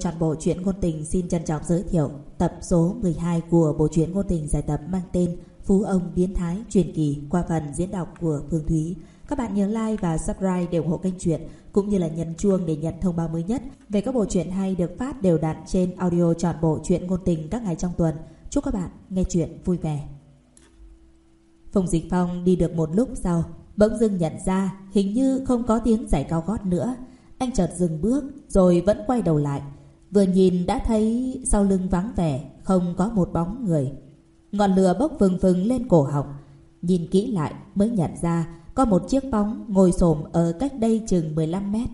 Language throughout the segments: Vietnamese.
audio trọn bộ truyện ngôn tình xin trân trọng giới thiệu tập số 12 của bộ truyện ngôn tình giải tập mang tên Phú ông biến thái truyền kỳ qua phần diễn đọc của Phương Thúy. Các bạn nhớ like và subscribe để ủng hộ kênh truyện cũng như là nhấn chuông để nhận thông báo mới nhất về các bộ truyện hay được phát đều đặn trên audio trọn bộ truyện ngôn tình các ngày trong tuần. Chúc các bạn nghe truyện vui vẻ. Phùng Dịch Phong đi được một lúc sau, bỗng dưng nhận ra hình như không có tiếng giày cao gót nữa. Anh chợt dừng bước rồi vẫn quay đầu lại. Vừa nhìn đã thấy sau lưng vắng vẻ, không có một bóng người. Ngọn lửa bốc vừng vừng lên cổ họng. Nhìn kỹ lại mới nhận ra có một chiếc bóng ngồi xổm ở cách đây chừng 15 mét.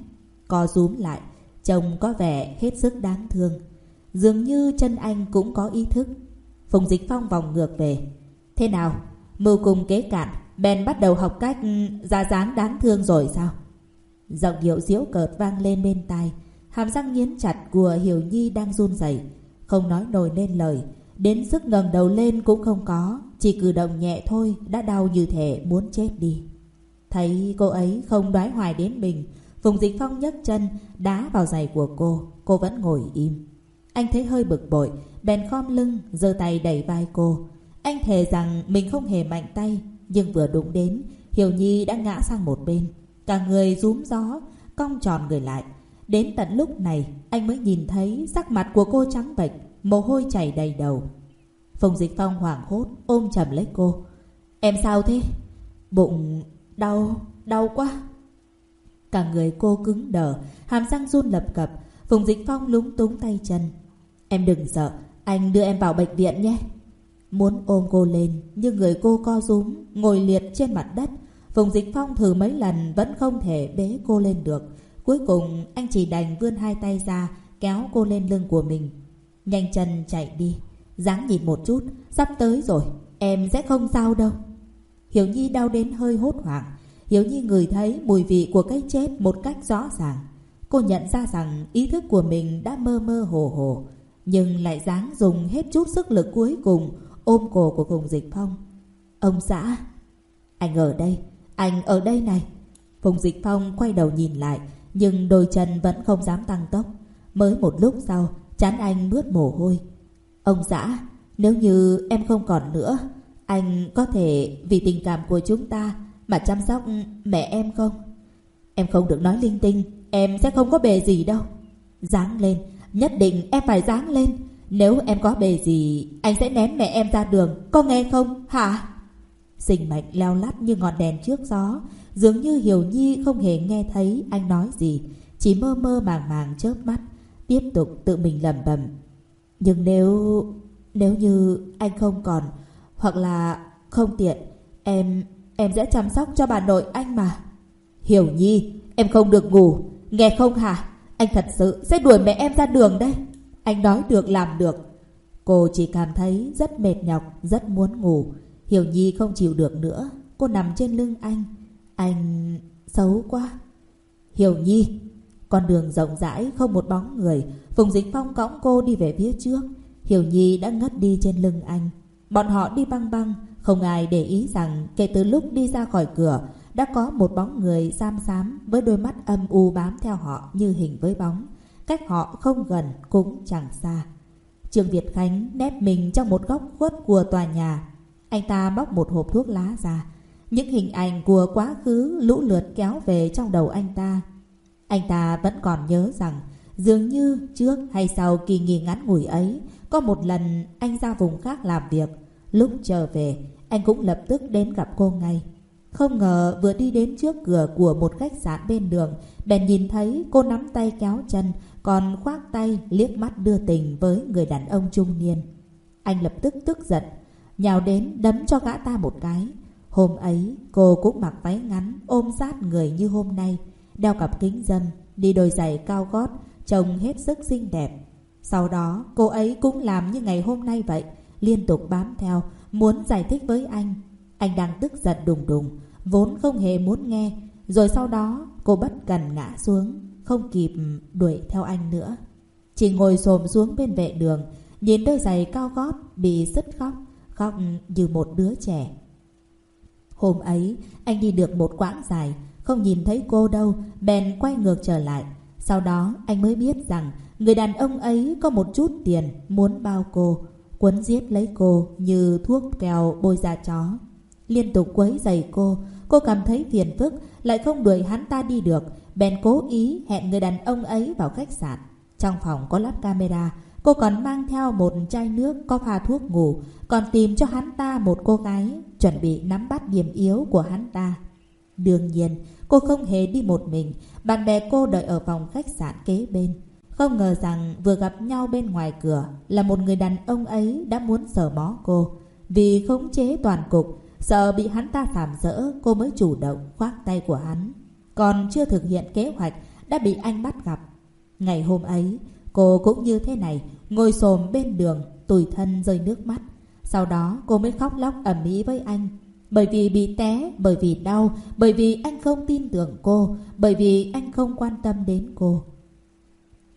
Co rúm lại, trông có vẻ hết sức đáng thương. Dường như chân anh cũng có ý thức. Phùng Dịch Phong vòng ngược về. Thế nào? Mưu cùng kế cạn, bèn bắt đầu học cách ra dáng đáng thương rồi sao? Giọng điệu diễu cợt vang lên bên tai. Hàm răng nghiến chặt của Hiểu Nhi đang run rẩy, không nói nổi nên lời. Đến sức ngẩng đầu lên cũng không có, chỉ cử động nhẹ thôi đã đau như thể muốn chết đi. Thấy cô ấy không đoái hoài đến mình, Phùng Dịch Phong nhấc chân đá vào giày của cô, cô vẫn ngồi im. Anh thấy hơi bực bội, bèn khom lưng, giơ tay đẩy vai cô. Anh thề rằng mình không hề mạnh tay, nhưng vừa đụng đến, Hiểu Nhi đã ngã sang một bên. Cả người rúm gió, cong tròn người lại. Đến tận lúc này, anh mới nhìn thấy sắc mặt của cô trắng bệch, mồ hôi chảy đầy đầu. Phùng Dịch Phong hoảng hốt, ôm chầm lấy cô. Em sao thế? Bụng đau, đau quá. Cả người cô cứng đờ, hàm răng run lập cập. Phùng Dịch Phong lúng túng tay chân. Em đừng sợ, anh đưa em vào bệnh viện nhé. Muốn ôm cô lên, nhưng người cô co rúm, ngồi liệt trên mặt đất. Phùng Dịch Phong thử mấy lần vẫn không thể bế cô lên được. Cuối cùng anh chỉ đành vươn hai tay ra kéo cô lên lưng của mình. Nhanh chân chạy đi. dáng nhìn một chút, sắp tới rồi, em sẽ không sao đâu. Hiểu Nhi đau đến hơi hốt hoảng. Hiểu Nhi ngửi thấy mùi vị của cái chết một cách rõ ràng. Cô nhận ra rằng ý thức của mình đã mơ mơ hồ hồ, nhưng lại dáng dùng hết chút sức lực cuối cùng ôm cổ của Phùng Dịch Phong. Ông xã, anh ở đây, anh ở đây này. Phùng Dịch Phong quay đầu nhìn lại, nhưng đôi chân vẫn không dám tăng tốc. Mới một lúc sau, chán anh mướt mồ hôi. Ông xã, nếu như em không còn nữa, anh có thể vì tình cảm của chúng ta mà chăm sóc mẹ em không? Em không được nói linh tinh, em sẽ không có bề gì đâu. Dáng lên, nhất định em phải dáng lên. Nếu em có bề gì, anh sẽ ném mẹ em ra đường, có nghe không, hả? Sinh mệnh leo lắt như ngọn đèn trước gió, dường như Hiểu Nhi không hề nghe thấy anh nói gì, chỉ mơ mơ màng màng chớp mắt, tiếp tục tự mình lẩm bẩm. Nhưng nếu... nếu như anh không còn, hoặc là không tiện, em... em sẽ chăm sóc cho bà nội anh mà. Hiểu Nhi, em không được ngủ, nghe không hả? Anh thật sự sẽ đuổi mẹ em ra đường đây. Anh nói được làm được. Cô chỉ cảm thấy rất mệt nhọc, rất muốn ngủ. Hiểu Nhi không chịu được nữa. Cô nằm trên lưng anh. Anh... xấu quá. Hiểu Nhi. Con đường rộng rãi, không một bóng người. Phùng Dĩnh Phong cõng cô đi về phía trước. Hiểu Nhi đã ngất đi trên lưng anh. Bọn họ đi băng băng. Không ai để ý rằng kể từ lúc đi ra khỏi cửa, đã có một bóng người xám xám với đôi mắt âm u bám theo họ như hình với bóng. Cách họ không gần cũng chẳng xa. Trương Việt Khánh nép mình trong một góc khuất của tòa nhà. Anh ta bóc một hộp thuốc lá ra. Những hình ảnh của quá khứ lũ lượt kéo về trong đầu anh ta. Anh ta vẫn còn nhớ rằng, dường như trước hay sau kỳ nghỉ ngắn ngủi ấy, có một lần anh ra vùng khác làm việc. Lúc trở về, anh cũng lập tức đến gặp cô ngay. Không ngờ vừa đi đến trước cửa của một khách sạn bên đường, Bèn nhìn thấy cô nắm tay kéo chân, Còn khoác tay liếc mắt đưa tình với người đàn ông trung niên Anh lập tức tức giận, Nhào đến đấm cho gã ta một cái Hôm ấy, cô cũng mặc váy ngắn, ôm sát người như hôm nay, Đeo cặp kính dâm, Đi đôi giày cao gót, Trông hết sức xinh đẹp. Sau đó, cô ấy cũng làm như ngày hôm nay vậy, Liên tục bám theo, Muốn giải thích với anh. Anh đang tức giận đùng đùng, Vốn không hề muốn nghe, Rồi sau đó cô bất cần ngã xuống, Không kịp đuổi theo anh nữa. Chỉ ngồi xồm xuống bên vệ đường, Nhìn đôi giày cao gót Bị sứt khóc Khóc như một đứa trẻ. Hôm ấy anh đi được một quãng dài Không nhìn thấy cô đâu Bèn quay ngược trở lại Sau đó anh mới biết rằng người đàn ông ấy có một chút tiền muốn bao cô, quấn giết lấy cô như thuốc kèo bôi da chó. Liên tục quấy giày cô, cô cảm thấy phiền phức, lại không đuổi hắn ta đi được, bèn cố ý hẹn người đàn ông ấy vào khách sạn. Trong phòng có lắp camera, cô còn mang theo một chai nước có pha thuốc ngủ, còn tìm cho hắn ta một cô gái, chuẩn bị nắm bắt điểm yếu của hắn ta. Đương nhiên, cô không hề đi một mình, bạn bè cô đợi ở phòng khách sạn kế bên. Không ngờ rằng vừa gặp nhau bên ngoài cửa là một người đàn ông ấy đã muốn sờ mó cô. Vì khống chế toàn cục, sợ bị hắn ta phạm dỡ, cô mới chủ động khoác tay của hắn. Còn chưa thực hiện kế hoạch đã bị anh bắt gặp. Ngày hôm ấy, cô cũng như thế này, ngồi xổm bên đường, tủi thân rơi nước mắt. Sau đó cô mới khóc lóc ầm ĩ với anh. Bởi vì bị té, bởi vì đau, bởi vì anh không tin tưởng cô, bởi vì anh không quan tâm đến cô.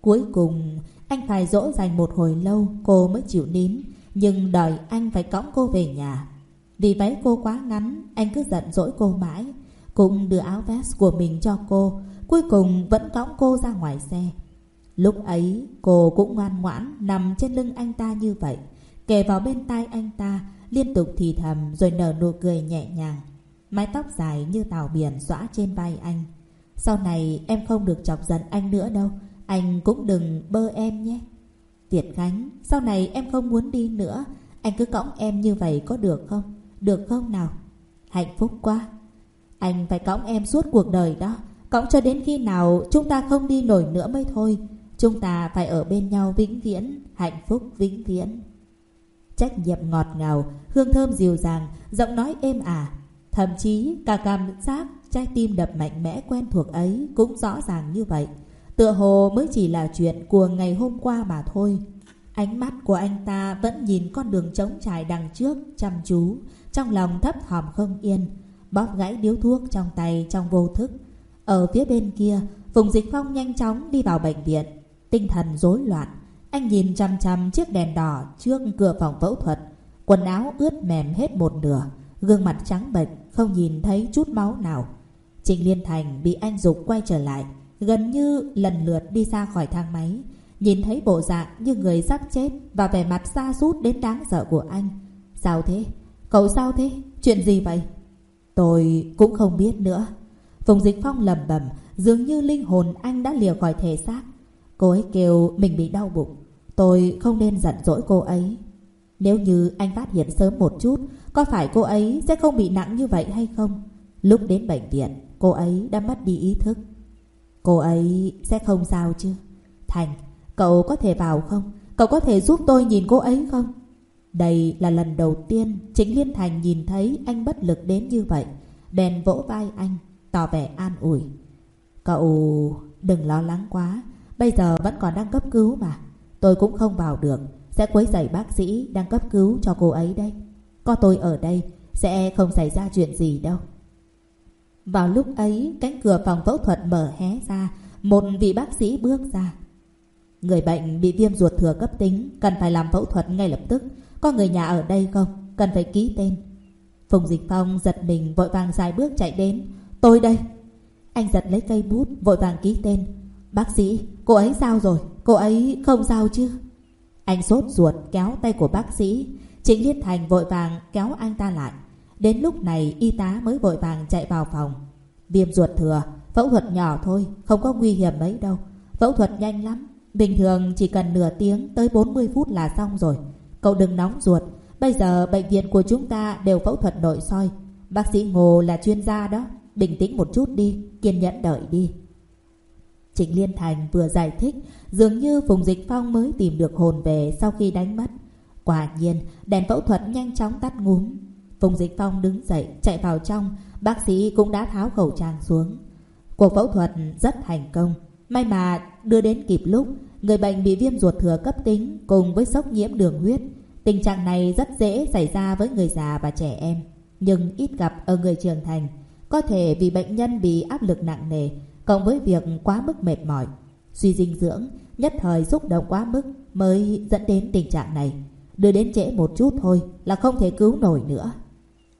Cuối cùng, anh phải dỗ dành một hồi lâu cô mới chịu nín, nhưng đòi anh phải cõng cô về nhà. Vì váy cô quá ngắn, anh cứ giận dỗi cô mãi. Cũng đưa áo vest của mình cho cô, cuối cùng vẫn cõng cô ra ngoài xe. Lúc ấy, cô cũng ngoan ngoãn nằm trên lưng anh ta như vậy, kề vào bên tai anh ta, liên tục thì thầm rồi nở nụ cười nhẹ nhàng. Mái tóc dài như tàu biển xõa trên vai anh. Sau này em không được chọc giận anh nữa đâu, anh cũng đừng bơ em nhé. tiệt Khánh, sau này em không muốn đi nữa, anh cứ cõng em như vậy có được không? Được không nào? Hạnh phúc quá. Anh phải cõng em suốt cuộc đời đó, cõng cho đến khi nào chúng ta không đi nổi nữa mới thôi. Chúng ta phải ở bên nhau vĩnh viễn, hạnh phúc vĩnh viễn. Trách nhiệm ngọt ngào, hương thơm dịu dàng, giọng nói êm ả. Thậm chí cả cảm giác trái tim đập mạnh mẽ quen thuộc ấy cũng rõ ràng như vậy. Tựa hồ mới chỉ là chuyện của ngày hôm qua mà thôi. Ánh mắt của anh ta vẫn nhìn con đường trống trải đằng trước chăm chú, trong lòng thấp thỏm không yên, bóp gãy điếu thuốc trong tay trong vô thức. Ở phía bên kia, Phùng Dịch Phong nhanh chóng đi vào bệnh viện, tinh thần rối loạn. Anh nhìn chăm chăm chiếc đèn đỏ trước cửa phòng phẫu thuật, quần áo ướt mềm hết một nửa, gương mặt trắng bệch, không nhìn thấy chút máu nào. Trịnh Liên Thành bị anh dục quay trở lại, gần như lần lượt đi ra khỏi thang máy, nhìn thấy bộ dạng như người sắp chết và vẻ mặt xa sút đến đáng sợ của anh. Sao thế? Cậu sao thế? Chuyện gì vậy? Tôi cũng không biết nữa. Phùng Dịch Phong lầm bầm, dường như linh hồn anh đã lìa khỏi thể xác. Cô ấy kêu mình bị đau bụng. Tôi không nên giận dỗi cô ấy. Nếu như anh phát hiện sớm một chút, có phải cô ấy sẽ không bị nặng như vậy hay không? Lúc đến bệnh viện, cô ấy đã mất đi ý thức. Cô ấy sẽ không sao chứ? Thành, cậu có thể vào không? Cậu có thể giúp tôi nhìn cô ấy không? Đây là lần đầu tiên chính Liên Thành nhìn thấy anh bất lực đến như vậy. Bèn vỗ vai anh, tỏ vẻ an ủi. Cậu đừng lo lắng quá, bây giờ vẫn còn đang cấp cứu mà. Tôi cũng không vào được, sẽ quấy rầy bác sĩ đang cấp cứu cho cô ấy đây. Có tôi ở đây, sẽ không xảy ra chuyện gì đâu. Vào lúc ấy, cánh cửa phòng phẫu thuật mở hé ra, một vị bác sĩ bước ra. Người bệnh bị viêm ruột thừa cấp tính, cần phải làm phẫu thuật ngay lập tức. Có người nhà ở đây không? Cần phải ký tên. Phùng Dịch Phong giật mình vội vàng dài bước chạy đến. Tôi đây. Anh giật lấy cây bút, vội vàng ký tên. Bác sĩ, cô ấy sao rồi? Cô ấy không sao chứ? Anh sốt ruột kéo tay của bác sĩ. Trịnh Liên Thành vội vàng kéo anh ta lại. Đến lúc này y tá mới vội vàng chạy vào phòng. Viêm ruột thừa, phẫu thuật nhỏ thôi, không có nguy hiểm mấy đâu. Phẫu thuật nhanh lắm, bình thường chỉ cần nửa tiếng tới 40 phút là xong rồi. Cậu đừng nóng ruột, bây giờ bệnh viện của chúng ta đều phẫu thuật nội soi. Bác sĩ Ngô là chuyên gia đó, bình tĩnh một chút đi, kiên nhẫn đợi đi. Trịnh Liên Thành vừa giải thích, dường như Phùng Dịch Phong mới tìm được hồn về sau khi đánh mất. Quả nhiên, đèn phẫu thuật nhanh chóng tắt ngúm. Phùng Dịch Phong đứng dậy, chạy vào trong, bác sĩ cũng đã tháo khẩu trang xuống. Cuộc phẫu thuật rất thành công. May mà đưa đến kịp lúc, người bệnh bị viêm ruột thừa cấp tính cùng với sốc nhiễm đường huyết. Tình trạng này rất dễ xảy ra với người già và trẻ em, nhưng ít gặp ở người trưởng thành. Có thể vì bệnh nhân bị áp lực nặng nề, cộng với việc quá mức mệt mỏi, suy dinh dưỡng, nhất thời xúc động quá mức mới dẫn đến tình trạng này. Đưa đến trễ một chút thôi là không thể cứu nổi nữa.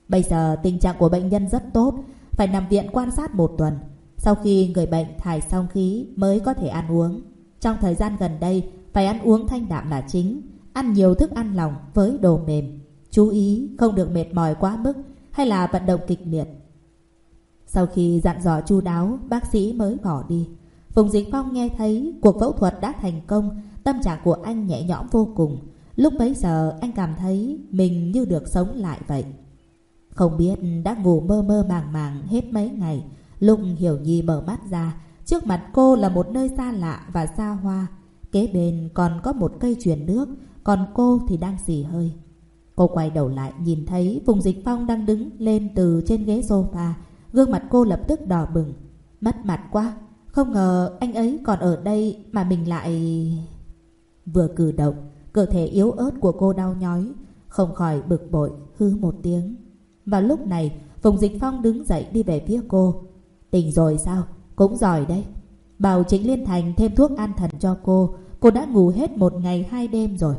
Bây giờ tình trạng của bệnh nhân rất tốt, phải nằm viện quan sát một tuần. Sau khi người bệnh thải xong khí mới có thể ăn uống. Trong thời gian gần đây, phải ăn uống thanh đạm là chính. Ăn nhiều thức ăn lòng với đồ mềm. Chú ý không được mệt mỏi quá mức hay là vận động kịch liệt. Sau khi dặn dò chu đáo, bác sĩ mới bỏ đi. Phùng Dịch Phong nghe thấy cuộc phẫu thuật đã thành công, tâm trạng của anh nhẹ nhõm vô cùng. Lúc bấy giờ anh cảm thấy mình như được sống lại vậy. Không biết đã ngủ mơ mơ màng màng hết mấy ngày, lúc Hiểu Nhi mở mắt ra, trước mặt cô là một nơi xa lạ và xa hoa. Kế bên còn có một cây truyền nước, còn cô thì đang xì hơi. Cô quay đầu lại nhìn thấy Phùng Dịch Phong đang đứng lên từ trên ghế sofa, gương mặt cô lập tức đỏ bừng. Mất mặt quá, không ngờ anh ấy còn ở đây mà mình lại... Vừa cử động, cơ thể yếu ớt của cô đau nhói, không khỏi bực bội, hư một tiếng. Vào lúc này, Phùng Dịch Phong đứng dậy đi về phía cô. Tỉnh rồi sao? Cũng giỏi đấy. Bảo chính Liên Thành thêm thuốc an thần cho cô. Cô đã ngủ hết một ngày hai đêm rồi.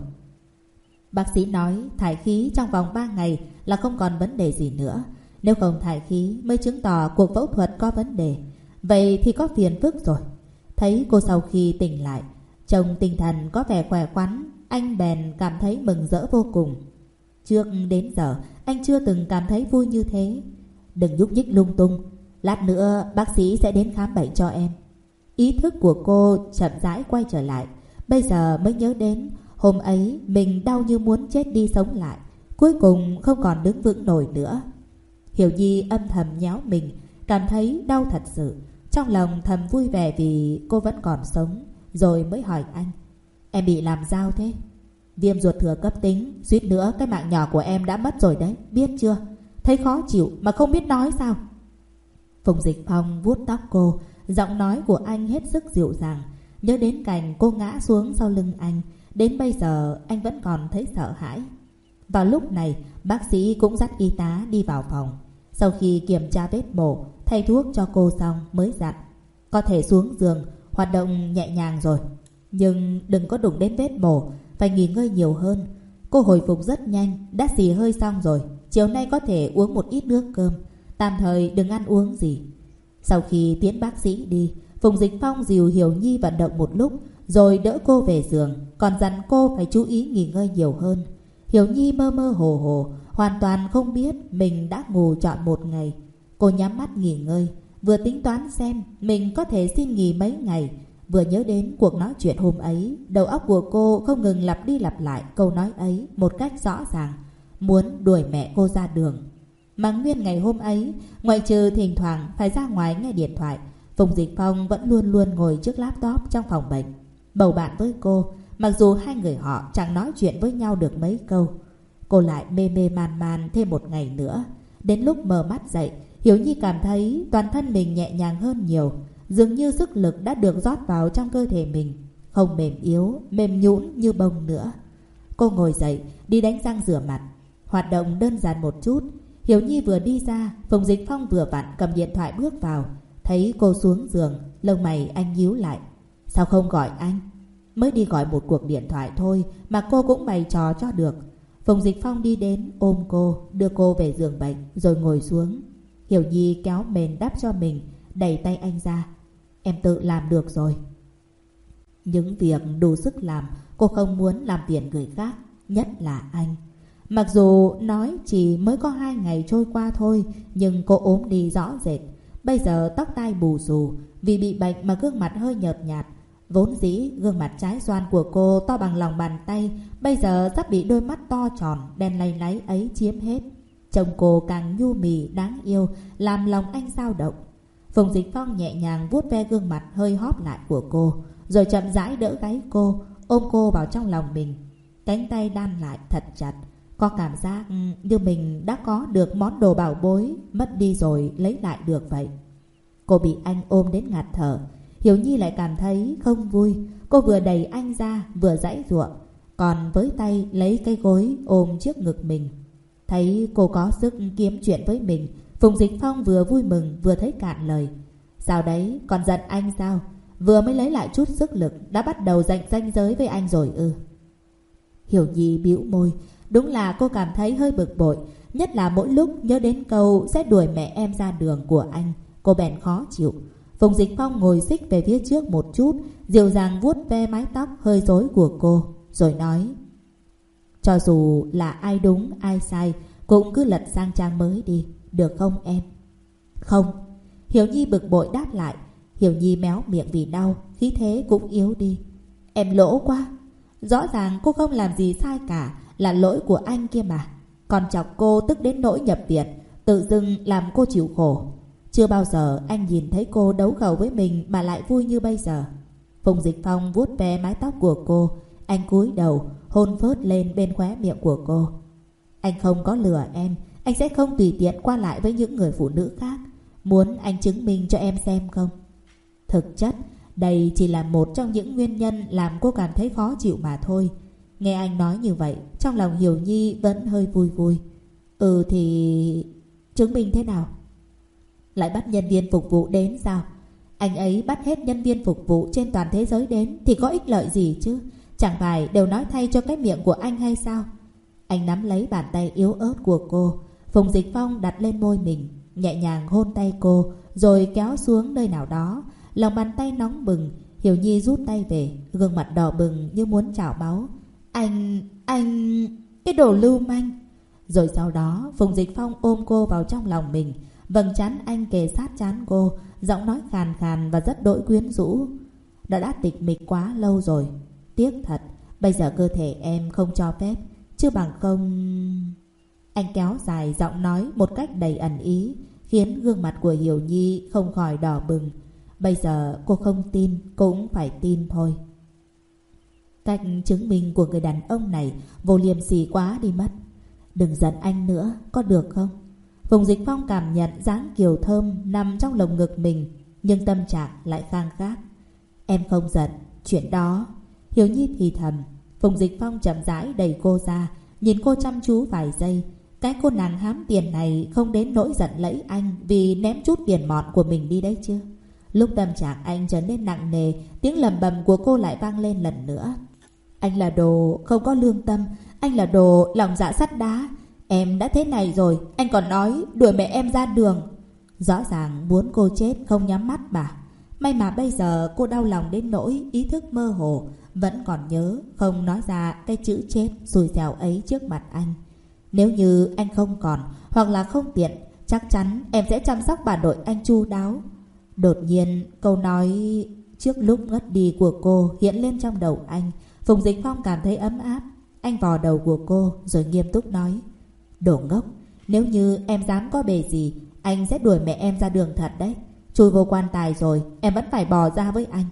Bác sĩ nói thải khí trong vòng 3 ngày là không còn vấn đề gì nữa. Nếu không thải khí mới chứng tỏ cuộc phẫu thuật có vấn đề. Vậy thì có phiền phức rồi. Thấy cô sau khi tỉnh lại, chồng tinh thần có vẻ khỏe khoắn, anh bèn cảm thấy mừng rỡ vô cùng. Trước đến giờ, anh chưa từng cảm thấy vui như thế. Đừng nhúc nhích lung tung, lát nữa bác sĩ sẽ đến khám bệnh cho em. Ý thức của cô chậm rãi quay trở lại, bây giờ mới nhớ đến hôm ấy mình đau như muốn chết đi sống lại, cuối cùng không còn đứng vững nổi nữa. Hiểu Nhi âm thầm nhéo mình, cảm thấy đau thật sự. Trong lòng thầm vui vẻ vì cô vẫn còn sống, rồi mới hỏi anh. Em bị làm sao thế? Viêm ruột thừa cấp tính, suýt nữa cái mạng nhỏ của em đã mất rồi đấy, biết chưa? Thấy khó chịu mà không biết nói sao? Phùng Dịch Phong vuốt tóc cô, giọng nói của anh hết sức dịu dàng. Nhớ đến cảnh cô ngã xuống sau lưng anh, đến bây giờ anh vẫn còn thấy sợ hãi. Vào lúc này, bác sĩ cũng dắt y tá đi vào phòng. Sau khi kiểm tra vết mổ, thay thuốc cho cô xong mới dặn. Có thể xuống giường, hoạt động nhẹ nhàng rồi. Nhưng đừng có đụng đến vết mổ, phải nghỉ ngơi nhiều hơn. Cô hồi phục rất nhanh, đã xì hơi xong rồi. Chiều nay có thể uống một ít nước cơm. Tạm thời đừng ăn uống gì. Sau khi tiến bác sĩ đi, Phùng Dịch Phong dìu Hiểu Nhi vận động một lúc, rồi đỡ cô về giường, còn dặn cô phải chú ý nghỉ ngơi nhiều hơn. Hiểu Nhi mơ mơ hồ hồ, hoàn toàn không biết mình đã ngủ trọn một ngày. Cô nhắm mắt nghỉ ngơi, vừa tính toán xem mình có thể xin nghỉ mấy ngày, Vừa nhớ đến cuộc nói chuyện hôm ấy, đầu óc của cô không ngừng lặp đi lặp lại câu nói ấy một cách rõ ràng, muốn đuổi mẹ cô ra đường. Mà nguyên ngày hôm ấy, ngoại trừ thỉnh thoảng phải ra ngoài nghe điện thoại, Phùng Dịch Phong vẫn luôn luôn ngồi trước laptop trong phòng bệnh. Bầu bạn với cô, mặc dù hai người họ chẳng nói chuyện với nhau được mấy câu. Cô lại mê mê man man thêm một ngày nữa. Đến lúc mở mắt dậy, Hiểu Nhi cảm thấy toàn thân mình nhẹ nhàng hơn nhiều, Dường như sức lực đã được rót vào trong cơ thể mình Không mềm yếu, mềm nhũn như bông nữa. Cô ngồi dậy, đi đánh răng rửa mặt. Hoạt động đơn giản một chút Hiểu Nhi vừa đi ra Phùng Dịch Phong vừa vặn cầm điện thoại bước vào. Thấy cô xuống giường Lông mày anh nhíu lại. Sao không gọi anh? Mới đi gọi một cuộc điện thoại thôi Mà cô cũng bày trò cho được. Phùng Dịch Phong đi đến, ôm cô, Đưa cô về giường bệnh, Rồi ngồi xuống. Hiểu Nhi kéo mền đắp cho mình, Đẩy tay anh ra. Em tự làm được rồi. Những việc đủ sức làm, Cô không muốn làm tiền người khác, Nhất là anh. Mặc dù nói chỉ mới có hai ngày trôi qua thôi, Nhưng cô ốm đi rõ rệt. Bây giờ tóc tai bù xù, Vì bị bệnh mà gương mặt hơi nhợt nhạt Vốn dĩ gương mặt trái xoan của cô to bằng lòng bàn tay Bây giờ sắp bị đôi mắt to tròn Đen lay láy ấy chiếm hết Chồng cô càng nhu mì đáng yêu Làm lòng anh dao động Phùng Dịch Phong nhẹ nhàng vuốt ve gương mặt hơi hóp lại của cô, rồi chậm rãi đỡ gáy cô, ôm cô vào trong lòng mình. Cánh tay đan lại thật chặt, có cảm giác ừ, như mình đã có được món đồ bảo bối, mất đi rồi lấy lại được vậy. Cô bị anh ôm đến ngạt thở, Hiểu Nhi lại cảm thấy không vui. Cô vừa đẩy anh ra, vừa dãy ruộng, còn với tay lấy cái gối ôm trước ngực mình. Thấy cô có sức kiếm chuyện với mình, Phùng Dịch Phong vừa vui mừng vừa thấy cạn lời. Sao đấy, còn giận anh sao? Vừa mới lấy lại chút sức lực đã bắt đầu giành danh giới với anh rồi ư. Hiểu Nhi bĩu môi, đúng là cô cảm thấy hơi bực bội, nhất là mỗi lúc nhớ đến câu sẽ đuổi mẹ em ra đường của anh, cô bèn khó chịu. Phùng Dịch Phong ngồi xích về phía trước một chút, dịu dàng vuốt ve mái tóc hơi rối của cô, rồi nói. Cho dù là ai đúng ai sai, cũng cứ lật sang trang mới đi, được không em? Không. Hiểu Nhi bực bội đáp lại. Hiểu Nhi méo miệng vì đau, khí thế cũng yếu đi. Em lỗ quá. Rõ ràng cô không làm gì sai cả, là lỗi của anh kia mà. Còn chọc cô tức đến nỗi nhập viện, tự dưng làm cô chịu khổ. Chưa bao giờ anh nhìn thấy cô đấu khẩu với mình mà lại vui như bây giờ. Phùng Dịch Phong vuốt ve mái tóc của cô, anh cúi đầu, hôn phớt lên bên khóe miệng của cô. Anh không có lừa em, anh sẽ không tùy tiện qua lại với những người phụ nữ khác. Muốn anh chứng minh cho em xem không? Thực chất, đây chỉ là một trong những nguyên nhân làm cô cảm thấy khó chịu mà thôi. Nghe anh nói như vậy, trong lòng Hiểu Nhi vẫn hơi vui vui. Ừ thì... chứng minh thế nào? Lại bắt nhân viên phục vụ đến sao? Anh ấy bắt hết nhân viên phục vụ trên toàn thế giới đến thì có ích lợi gì chứ? Chẳng phải đều nói thay cho cái miệng của anh hay sao? Anh nắm lấy bàn tay yếu ớt của cô. Phùng Dịch Phong đặt lên môi mình, nhẹ nhàng hôn tay cô, rồi kéo xuống nơi nào đó. Lòng bàn tay nóng bừng, Hiểu Nhi rút tay về, gương mặt đỏ bừng như muốn trào máu. Anh, anh, cái đồ lưu manh. Rồi sau đó, Phùng Dịch Phong ôm cô vào trong lòng mình, vầng trán anh kề sát chán cô, giọng nói khàn khàn và rất đỗi quyến rũ. Đã đã tịch mịch quá lâu rồi. Tiếc thật, bây giờ cơ thể em không cho phép, chứ bằng không... Anh kéo dài giọng nói một cách đầy ẩn ý, khiến gương mặt của Hiểu Nhi không khỏi đỏ bừng. Bây giờ cô không tin, cũng phải tin thôi. Cách chứng minh của người đàn ông này vô liêm sỉ quá đi mất. Đừng giận anh nữa, có được không? Phùng Dịch Phong cảm nhận dáng kiều thơm nằm trong lồng ngực mình, nhưng tâm trạng lại khang khác. Em không giận, chuyện đó. Hiểu Nhi thì thầm, Phùng Dịch Phong chậm rãi đẩy cô ra, nhìn cô chăm chú vài giây. Cái cô nàng hám tiền này không đến nỗi giận lẫy anh vì ném chút tiền mọn của mình đi đấy chứ. Lúc tâm trạng anh trở nên nặng nề, tiếng lầm bầm của cô lại vang lên lần nữa. Anh là đồ không có lương tâm, anh là đồ lòng dạ sắt đá. Em đã thế này rồi, anh còn nói đuổi mẹ em ra đường. Rõ ràng muốn cô chết không nhắm mắt mà. May mà bây giờ cô đau lòng đến nỗi ý thức mơ hồ, vẫn còn nhớ không nói ra cái chữ chết xùi xèo ấy trước mặt anh. Nếu như anh không còn hoặc là không tiện, chắc chắn em sẽ chăm sóc bà nội anh chu đáo. Đột nhiên câu nói trước lúc ngất đi của cô hiện lên trong đầu anh. Phùng Dịch Phong cảm thấy ấm áp. Anh vò đầu của cô rồi nghiêm túc nói. Đồ ngốc, nếu như em dám có bề gì, anh sẽ đuổi mẹ em ra đường thật đấy. Chui vô quan tài rồi, em vẫn phải bò ra với anh.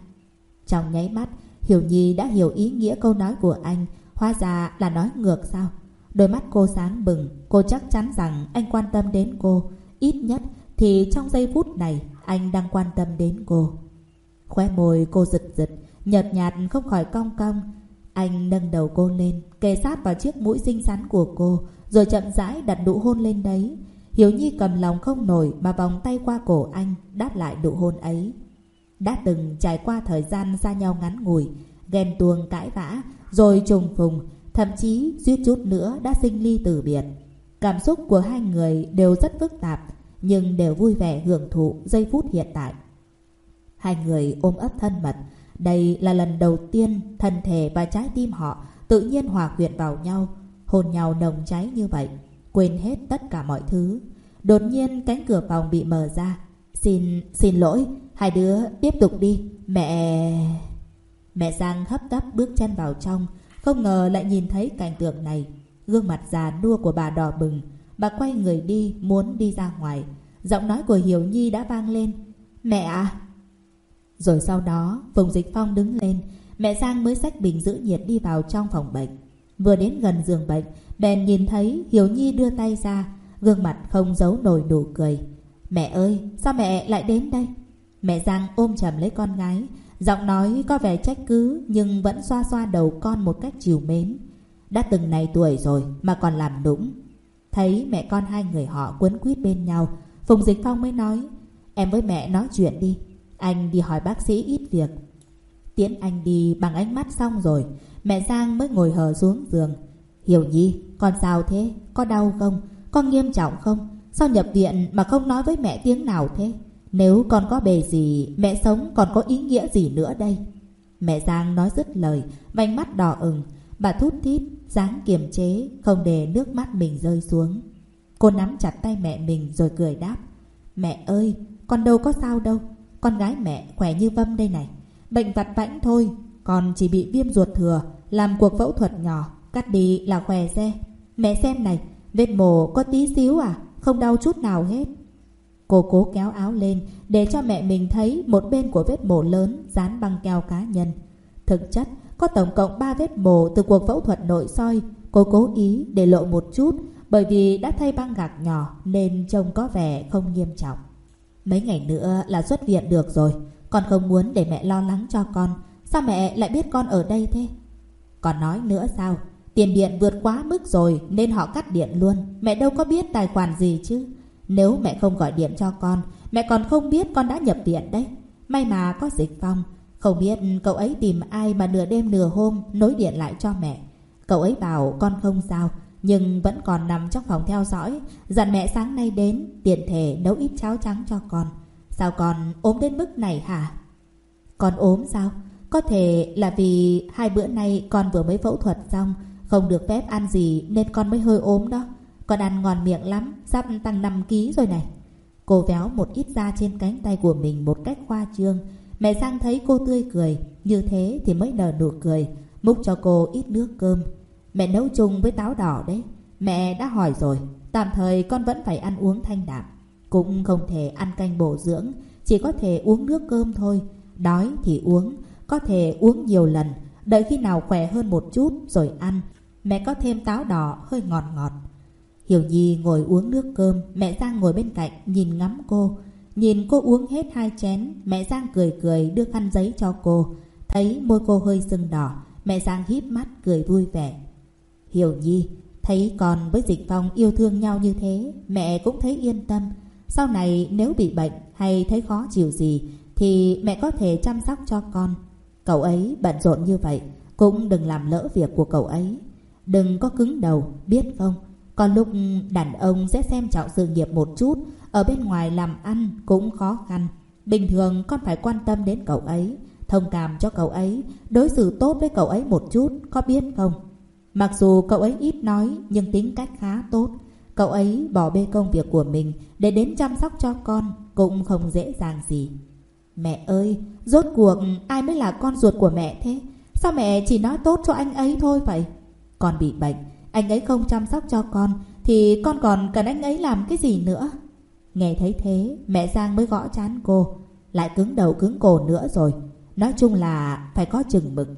Trong nháy mắt, Hiểu Nhi đã hiểu ý nghĩa câu nói của anh. Hóa ra là nói ngược sao? Đôi mắt cô sáng bừng, cô chắc chắn rằng anh quan tâm đến cô. Ít nhất thì trong giây phút này anh đang quan tâm đến cô. Khóe môi cô giật giật, nhợt nhạt không khỏi cong cong. Anh nâng đầu cô lên, kề sát vào chiếc mũi xinh xắn của cô, rồi chậm rãi đặt nụ hôn lên đấy. Hiếu Nhi cầm lòng không nổi mà vòng tay qua cổ anh, đáp lại nụ hôn ấy. Đã từng trải qua thời gian xa nhau ngắn ngủi, ghen tuông cãi vã, rồi trùng phùng, thậm chí suýt chút nữa đã sinh ly từ biệt. Cảm xúc của hai người đều rất phức tạp, nhưng đều vui vẻ hưởng thụ giây phút hiện tại. Hai người ôm ấp thân mật, đây là lần đầu tiên thân thể và trái tim họ tự nhiên hòa quyện vào nhau, hôn nhau nồng cháy như vậy, quên hết tất cả mọi thứ. Đột nhiên cánh cửa phòng bị mở ra. Xin, xin lỗi, hai đứa tiếp tục đi, mẹ... Mẹ Giang hấp tấp bước chân vào trong, không ngờ lại nhìn thấy cảnh tượng này. Gương mặt già nua của bà đỏ bừng, bà quay người đi, muốn đi ra ngoài. Giọng nói của Hiểu Nhi đã vang lên. Mẹ à! Rồi sau đó, Phùng Dịch Phong đứng lên, mẹ Giang mới xách bình giữ nhiệt đi vào trong phòng bệnh. Vừa đến gần giường bệnh, bèn nhìn thấy hiếu Nhi đưa tay ra, gương mặt không giấu nổi nụ cười. Mẹ ơi, sao mẹ lại đến đây? Mẹ Giang ôm chầm lấy con gái, giọng nói có vẻ trách cứ nhưng vẫn xoa xoa đầu con một cách chiều mến. Đã từng này tuổi rồi mà còn làm đúng. Thấy mẹ con hai người họ quấn quýt bên nhau, Phùng Dịch Phong mới nói, em với mẹ nói chuyện đi. Anh đi hỏi bác sĩ ít việc. Tiễn anh đi bằng ánh mắt xong rồi, mẹ Giang mới ngồi hờ xuống giường. Hiểu Nhi, con sao thế? Có đau không? Có nghiêm trọng không? Sao nhập viện mà không nói với mẹ tiếng nào thế? Nếu con có bề gì, mẹ sống còn có ý nghĩa gì nữa đây? Mẹ Giang nói dứt lời, vành mắt đỏ ửng, bà thút thít, dáng kiềm chế, không để nước mắt mình rơi xuống. Cô nắm chặt tay mẹ mình rồi cười đáp. Mẹ ơi, con đâu có sao đâu, con gái mẹ khỏe như vâm đây này. Bệnh vặt vãnh thôi, còn chỉ bị viêm ruột thừa, làm cuộc phẫu thuật nhỏ, cắt đi là khỏe xe. Mẹ xem này, vết mổ có tí xíu à, không đau chút nào hết. Cô cố kéo áo lên để cho mẹ mình thấy một bên của vết mổ lớn dán băng keo cá nhân. Thực chất, có tổng cộng 3 vết mổ từ cuộc phẫu thuật nội soi. Cô cố ý để lộ một chút bởi vì đã thay băng gạc nhỏ nên trông có vẻ không nghiêm trọng. Mấy ngày nữa là xuất viện được rồi. Con không muốn để mẹ lo lắng cho con. Sao mẹ lại biết con ở đây thế? Còn nói nữa sao? Tiền điện vượt quá mức rồi nên họ cắt điện luôn. Mẹ đâu có biết tài khoản gì chứ. Nếu mẹ không gọi điện cho con, mẹ còn không biết con đã nhập viện đấy. May mà có dịch phong. Không biết cậu ấy tìm ai mà nửa đêm nửa hôm nối điện lại cho mẹ. Cậu ấy bảo con không sao, nhưng vẫn còn nằm trong phòng theo dõi. Dặn mẹ sáng nay đến, tiện thể nấu ít cháo trắng cho con. Sao con ốm đến mức này hả? Con ốm sao? Có thể là vì hai bữa nay con vừa mới phẫu thuật xong, không được phép ăn gì nên con mới hơi ốm đó. Con ăn ngon miệng lắm, sắp tăng 5 ký rồi này. Cô véo một ít da trên cánh tay của mình một cách khoa trương. Mẹ Giang thấy cô tươi cười, như thế thì mới nở nụ cười, múc cho cô ít nước cơm. Mẹ nấu chung với táo đỏ đấy. Mẹ đã hỏi rồi, tạm thời con vẫn phải ăn uống thanh đạm. Cũng không thể ăn canh bổ dưỡng, chỉ có thể uống nước cơm thôi. Đói thì uống, có thể uống nhiều lần, đợi khi nào khỏe hơn một chút rồi ăn. Mẹ có thêm táo đỏ hơi ngọt ngọt. Hiểu Nhi ngồi uống nước cơm, mẹ Giang ngồi bên cạnh nhìn ngắm cô. Nhìn cô uống hết hai chén, mẹ Giang cười cười đưa khăn giấy cho cô. Thấy môi cô hơi sưng đỏ, mẹ Giang híp mắt cười vui vẻ. Hiểu Nhi, thấy con với Dịch Phong yêu thương nhau như thế, mẹ cũng thấy yên tâm. Sau này nếu bị bệnh hay thấy khó chịu gì thì mẹ có thể chăm sóc cho con. Cậu ấy bận rộn như vậy, cũng đừng làm lỡ việc của cậu ấy. Đừng có cứng đầu, biết không? Còn lúc đàn ông sẽ xem trọng sự nghiệp một chút, ở bên ngoài làm ăn cũng khó khăn. Bình thường con phải quan tâm đến cậu ấy, thông cảm cho cậu ấy, đối xử tốt với cậu ấy một chút, có biết không? Mặc dù cậu ấy ít nói nhưng tính cách khá tốt. Cậu ấy bỏ bê công việc của mình để đến chăm sóc cho con cũng không dễ dàng gì. Mẹ ơi, rốt cuộc ai mới là con ruột của mẹ thế? Sao mẹ chỉ nói tốt cho anh ấy thôi vậy? Con bị bệnh, anh ấy không chăm sóc cho con thì con còn cần anh ấy làm cái gì nữa? Nghe thấy thế, mẹ Giang mới gõ chán cô, lại cứng đầu cứng cổ nữa rồi. Nói chung là phải có chừng mực.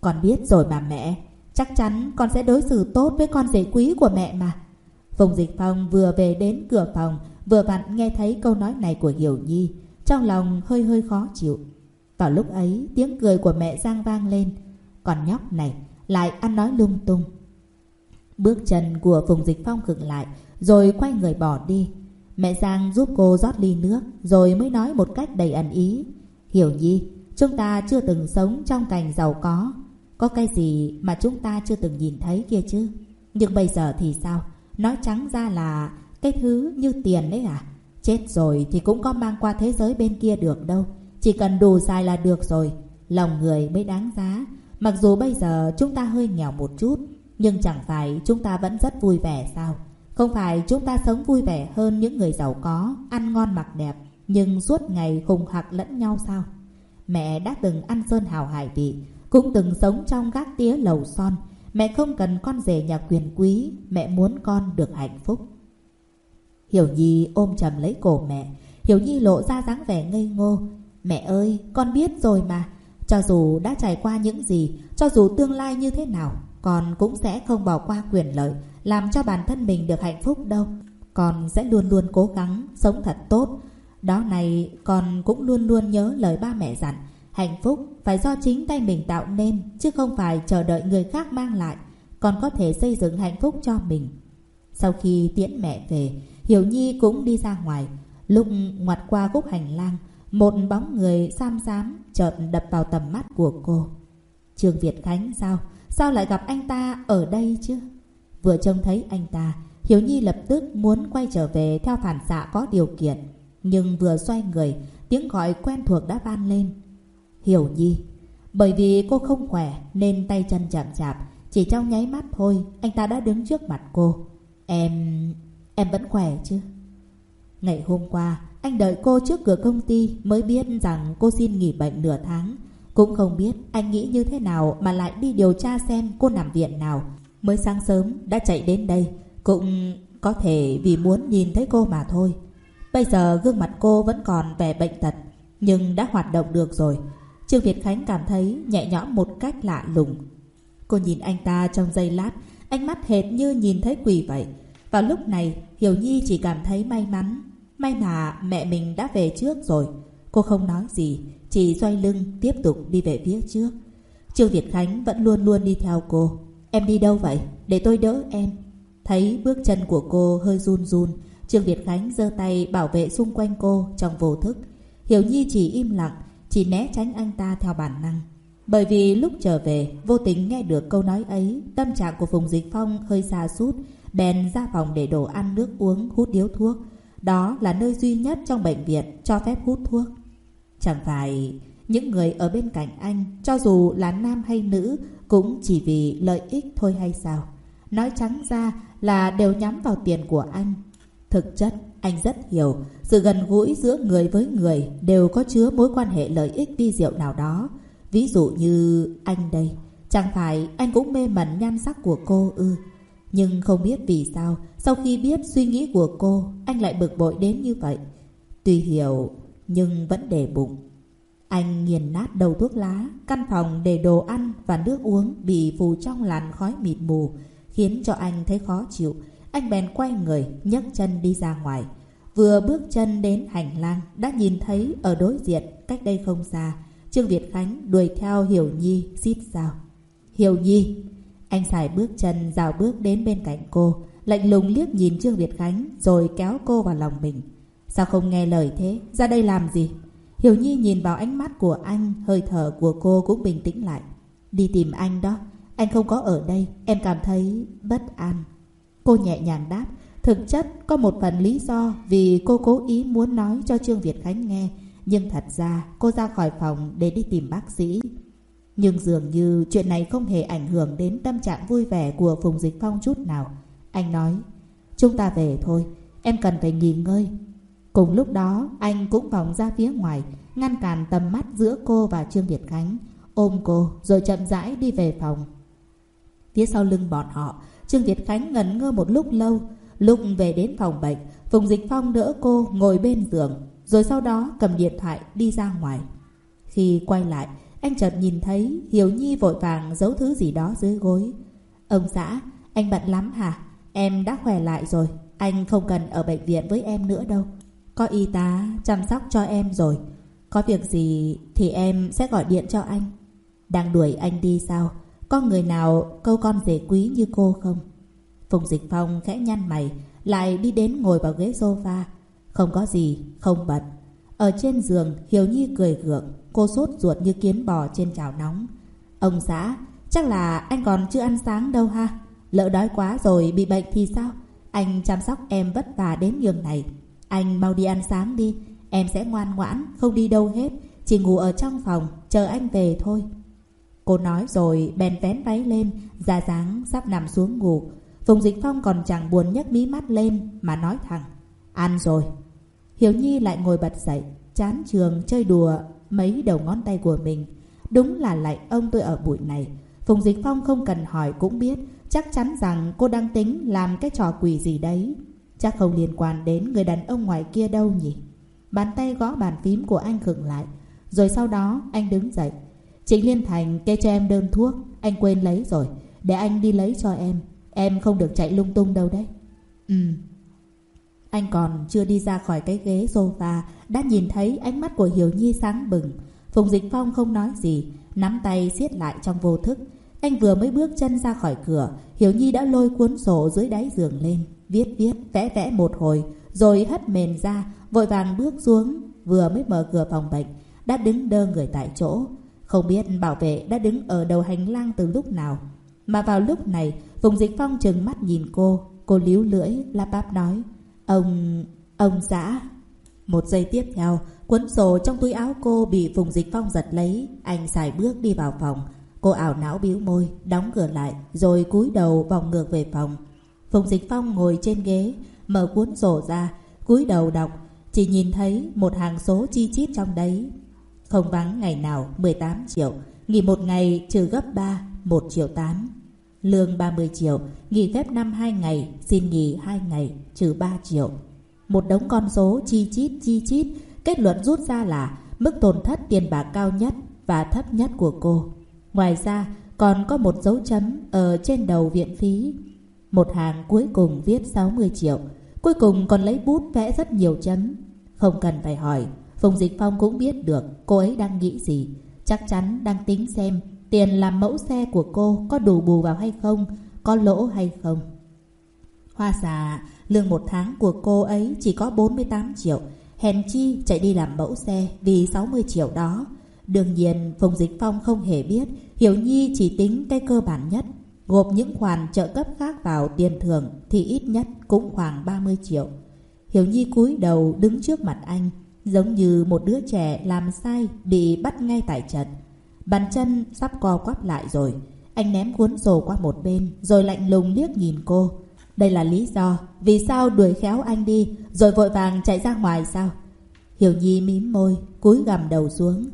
Con biết rồi mà mẹ, chắc chắn con sẽ đối xử tốt với con rể quý của mẹ mà. Phùng Dịch Phong vừa về đến cửa phòng, vừa vặn nghe thấy câu nói này của Hiểu Nhi, trong lòng hơi hơi khó chịu. Vào lúc ấy, tiếng cười của mẹ Giang vang lên. Còn nhóc này lại ăn nói lung tung. Bước chân của Phùng Dịch Phong khựng lại, rồi quay người bỏ đi. Mẹ Giang giúp cô rót ly nước, rồi mới nói một cách đầy ẩn ý. Hiểu Nhi, chúng ta chưa từng sống trong cảnh giàu có. Có cái gì mà chúng ta chưa từng nhìn thấy kia chứ? Nhưng bây giờ thì sao? Nói trắng ra là cái thứ như tiền đấy à? Chết rồi thì cũng có mang qua thế giới bên kia được đâu. Chỉ cần đủ dài là được rồi. Lòng người mới đáng giá. Mặc dù bây giờ chúng ta hơi nghèo một chút, nhưng chẳng phải chúng ta vẫn rất vui vẻ sao? Không phải chúng ta sống vui vẻ hơn những người giàu có, ăn ngon mặc đẹp, nhưng suốt ngày khùng hạc lẫn nhau sao? Mẹ đã từng ăn sơn hào hải vị, cũng từng sống trong gác tía lầu son. Mẹ không cần con rể nhà quyền quý, mẹ muốn con được hạnh phúc. Hiểu Nhi ôm chầm lấy cổ mẹ, Hiểu Nhi lộ ra dáng vẻ ngây ngô. Mẹ ơi, con biết rồi mà, cho dù đã trải qua những gì, cho dù tương lai như thế nào, con cũng sẽ không bỏ qua quyền lợi, làm cho bản thân mình được hạnh phúc đâu. Con sẽ luôn luôn cố gắng, sống thật tốt. Đó này, con cũng luôn luôn nhớ lời ba mẹ dặn. Hạnh phúc phải do chính tay mình tạo nên, chứ không phải chờ đợi người khác mang lại. còn có thể xây dựng hạnh phúc cho mình. Sau khi tiễn mẹ về, Hiểu Nhi cũng đi ra ngoài. Lúc ngoặt qua khúc hành lang, một bóng người sam xám chợt đập vào tầm mắt của cô. Trường Việt Khánh sao? Sao lại gặp anh ta ở đây chứ? Vừa trông thấy anh ta, Hiếu Nhi lập tức muốn quay trở về theo phản xạ có điều kiện. Nhưng vừa xoay người, tiếng gọi quen thuộc đã vang lên. Hiểu Nhi. Bởi vì cô không khỏe nên tay chân chậm chạp. Chỉ trong nháy mắt thôi, anh ta đã đứng trước mặt cô. Em... em vẫn khỏe chứ? Ngày hôm qua, anh đợi cô trước cửa công ty mới biết rằng cô xin nghỉ bệnh nửa tháng. Cũng không biết anh nghĩ như thế nào mà lại đi điều tra xem cô nằm viện nào. Mới sáng sớm đã chạy đến đây. Cũng có thể vì muốn nhìn thấy cô mà thôi. Bây giờ gương mặt cô vẫn còn vẻ bệnh tật, nhưng đã hoạt động được rồi. Trương Việt Khánh cảm thấy nhẹ nhõm một cách lạ lùng. Cô nhìn anh ta trong giây lát, ánh mắt hệt như nhìn thấy quỷ vậy. Vào lúc này, Hiểu Nhi chỉ cảm thấy may mắn. May mà mẹ mình đã về trước rồi. Cô không nói gì, chỉ xoay lưng tiếp tục đi về phía trước. Trương Việt Khánh vẫn luôn luôn đi theo cô. Em đi đâu vậy? Để tôi đỡ em. Thấy bước chân của cô hơi run run, Trương Việt Khánh giơ tay bảo vệ xung quanh cô trong vô thức. Hiểu Nhi chỉ im lặng, chỉ né tránh anh ta theo bản năng. Bởi vì lúc trở về, vô tình nghe được câu nói ấy, tâm trạng của Phùng Dịch Phong hơi xa sút bèn ra phòng để đổ ăn nước uống, hút điếu thuốc. Đó là nơi duy nhất trong bệnh viện cho phép hút thuốc. Chẳng phải những người ở bên cạnh anh, cho dù là nam hay nữ, cũng chỉ vì lợi ích thôi hay sao? Nói trắng ra là đều nhắm vào tiền của anh. Thực chất, anh rất hiểu, sự gần gũi giữa người với người đều có chứa mối quan hệ lợi ích vi diệu nào đó. Ví dụ như anh đây, chẳng phải anh cũng mê mẩn nhan sắc của cô ư. Nhưng không biết vì sao, sau khi biết suy nghĩ của cô, anh lại bực bội đến như vậy. Tuy hiểu, nhưng vẫn để bụng. Anh nghiền nát đầu thuốc lá, căn phòng để đồ ăn và nước uống bị phù trong làn khói mịt mù, khiến cho anh thấy khó chịu. Anh bèn quay người, nhấc chân đi ra ngoài. Vừa bước chân đến hành lang, đã nhìn thấy ở đối diện, cách đây không xa, Trương Việt Khánh đuổi theo Hiểu Nhi, xít sao. Hiểu Nhi! Anh xài bước chân rào bước đến bên cạnh cô, lạnh lùng liếc nhìn Trương Việt Khánh rồi kéo cô vào lòng mình. Sao không nghe lời thế? Ra đây làm gì? Hiểu Nhi nhìn vào ánh mắt của anh, hơi thở của cô cũng bình tĩnh lại. Đi tìm anh đó, anh không có ở đây, em cảm thấy bất an. Cô nhẹ nhàng đáp, thực chất có một phần lý do vì cô cố ý muốn nói cho Trương Việt Khánh nghe, nhưng thật ra cô ra khỏi phòng để đi tìm bác sĩ. Nhưng dường như chuyện này không hề ảnh hưởng đến tâm trạng vui vẻ của Phùng Dịch Phong chút nào. Anh nói, chúng ta về thôi, em cần phải nghỉ ngơi. Cùng lúc đó, anh cũng vòng ra phía ngoài, ngăn cản tầm mắt giữa cô và Trương Việt Khánh, ôm cô rồi chậm rãi đi về phòng. Phía sau lưng bọn họ, Trương Việt Khánh ngẩn ngơ một lúc lâu. Lúc về đến phòng bệnh, Phùng Dịch Phong đỡ cô ngồi bên giường, rồi sau đó cầm điện thoại đi ra ngoài. Khi quay lại, anh chợt nhìn thấy Hiểu Nhi vội vàng giấu thứ gì đó dưới gối. Ông xã, anh bận lắm hả? Em đã khỏe lại rồi, anh không cần ở bệnh viện với em nữa đâu. Có y tá chăm sóc cho em rồi. Có việc gì thì em sẽ gọi điện cho anh. Đang đuổi anh đi sao? Có người nào câu con rể quý như cô không? Phùng Dịch Phong khẽ nhăn mày, lại đi đến ngồi vào ghế sofa. Không có gì, không bận. Ở trên giường, Hiếu Nhi cười gượng, cô sốt ruột như kiến bò trên chảo nóng. Ông xã, chắc là anh còn chưa ăn sáng đâu ha? Lỡ đói quá rồi bị bệnh thì sao? Anh chăm sóc em vất vả đến nhường này. Anh mau đi ăn sáng đi, em sẽ ngoan ngoãn, không đi đâu hết, chỉ ngủ ở trong phòng, chờ anh về thôi. Cô nói rồi bèn vén váy lên, ra dáng sắp nằm xuống ngủ. Phùng Dịch Phong còn chẳng buồn nhấc mí mắt lên mà nói thẳng. Ăn rồi. Hiểu Nhi lại ngồi bật dậy, chán trường chơi đùa mấy đầu ngón tay của mình. Đúng là lại ông tôi ở bụi này. Phùng Dịch Phong không cần hỏi cũng biết, chắc chắn rằng cô đang tính làm cái trò quỷ gì đấy. Chắc không liên quan đến người đàn ông ngoài kia đâu nhỉ. Bàn tay gõ bàn phím của anh khựng lại. Rồi sau đó anh đứng dậy. Trịnh Liên Thành kê cho em đơn thuốc. Anh quên lấy rồi. Để anh đi lấy cho em. Em không được chạy lung tung đâu đấy. Ừ. Anh còn chưa đi ra khỏi cái ghế sofa đã nhìn thấy ánh mắt của Hiểu Nhi sáng bừng. Phùng Dịch Phong không nói gì, nắm tay siết lại trong vô thức. Anh vừa mới bước chân ra khỏi cửa, Hiểu Nhi đã lôi cuốn sổ dưới đáy giường lên, viết viết, vẽ vẽ một hồi, rồi hất mền ra, vội vàng bước xuống, vừa mới mở cửa phòng bệnh, đã đứng đơ người tại chỗ. Không biết bảo vệ đã đứng ở đầu hành lang từ lúc nào. Mà vào lúc này, Phùng Dịch Phong trừng mắt nhìn cô, cô líu lưỡi, lắp bắp nói. Ông... ông xã... Một giây tiếp theo, cuốn sổ trong túi áo cô bị Phùng Dịch Phong giật lấy. Anh xài bước đi vào phòng. Cô ảo não bĩu môi, đóng cửa lại, rồi cúi đầu vòng ngược về phòng. Phùng Dịch Phong ngồi trên ghế, mở cuốn sổ ra, cúi đầu đọc, chỉ nhìn thấy một hàng số chi chít trong đấy. Không vắng ngày nào 18 triệu, nghỉ một ngày trừ gấp 3, 1 triệu 8. Lương 30 triệu, nghỉ phép năm 2 ngày, xin nghỉ 2 ngày, trừ 3 triệu. Một đống con số chi chít chi chít, kết luận rút ra là mức tổn thất tiền bạc cao nhất và thấp nhất của cô. Ngoài ra, còn có một dấu chấm ở trên đầu viện phí. Một hàng cuối cùng viết 60 triệu. Cuối cùng còn lấy bút vẽ rất nhiều chấm. Không cần phải hỏi, Phùng Dịch Phong cũng biết được cô ấy đang nghĩ gì. Chắc chắn đang tính xem tiền làm mẫu xe của cô có đủ bù vào hay không, có lỗ hay không. Hoa xà, lương một tháng của cô ấy chỉ có 48 triệu. Hèn chi chạy đi làm mẫu xe vì 60 triệu đó. Đương nhiên Phùng Dịch Phong không hề biết Hiểu Nhi chỉ tính cái cơ bản nhất Gộp những khoản trợ cấp khác vào tiền thưởng Thì ít nhất cũng khoảng 30 triệu Hiểu Nhi cúi đầu đứng trước mặt anh Giống như một đứa trẻ làm sai Bị bắt ngay tại trận Bàn chân sắp co quắp lại rồi. Anh ném cuốn sổ qua một bên, Rồi lạnh lùng liếc nhìn cô. Đây là lý do Vì sao đuổi khéo anh đi, Rồi vội vàng chạy ra ngoài sao? Hiểu Nhi mím môi, Cúi gằm đầu xuống.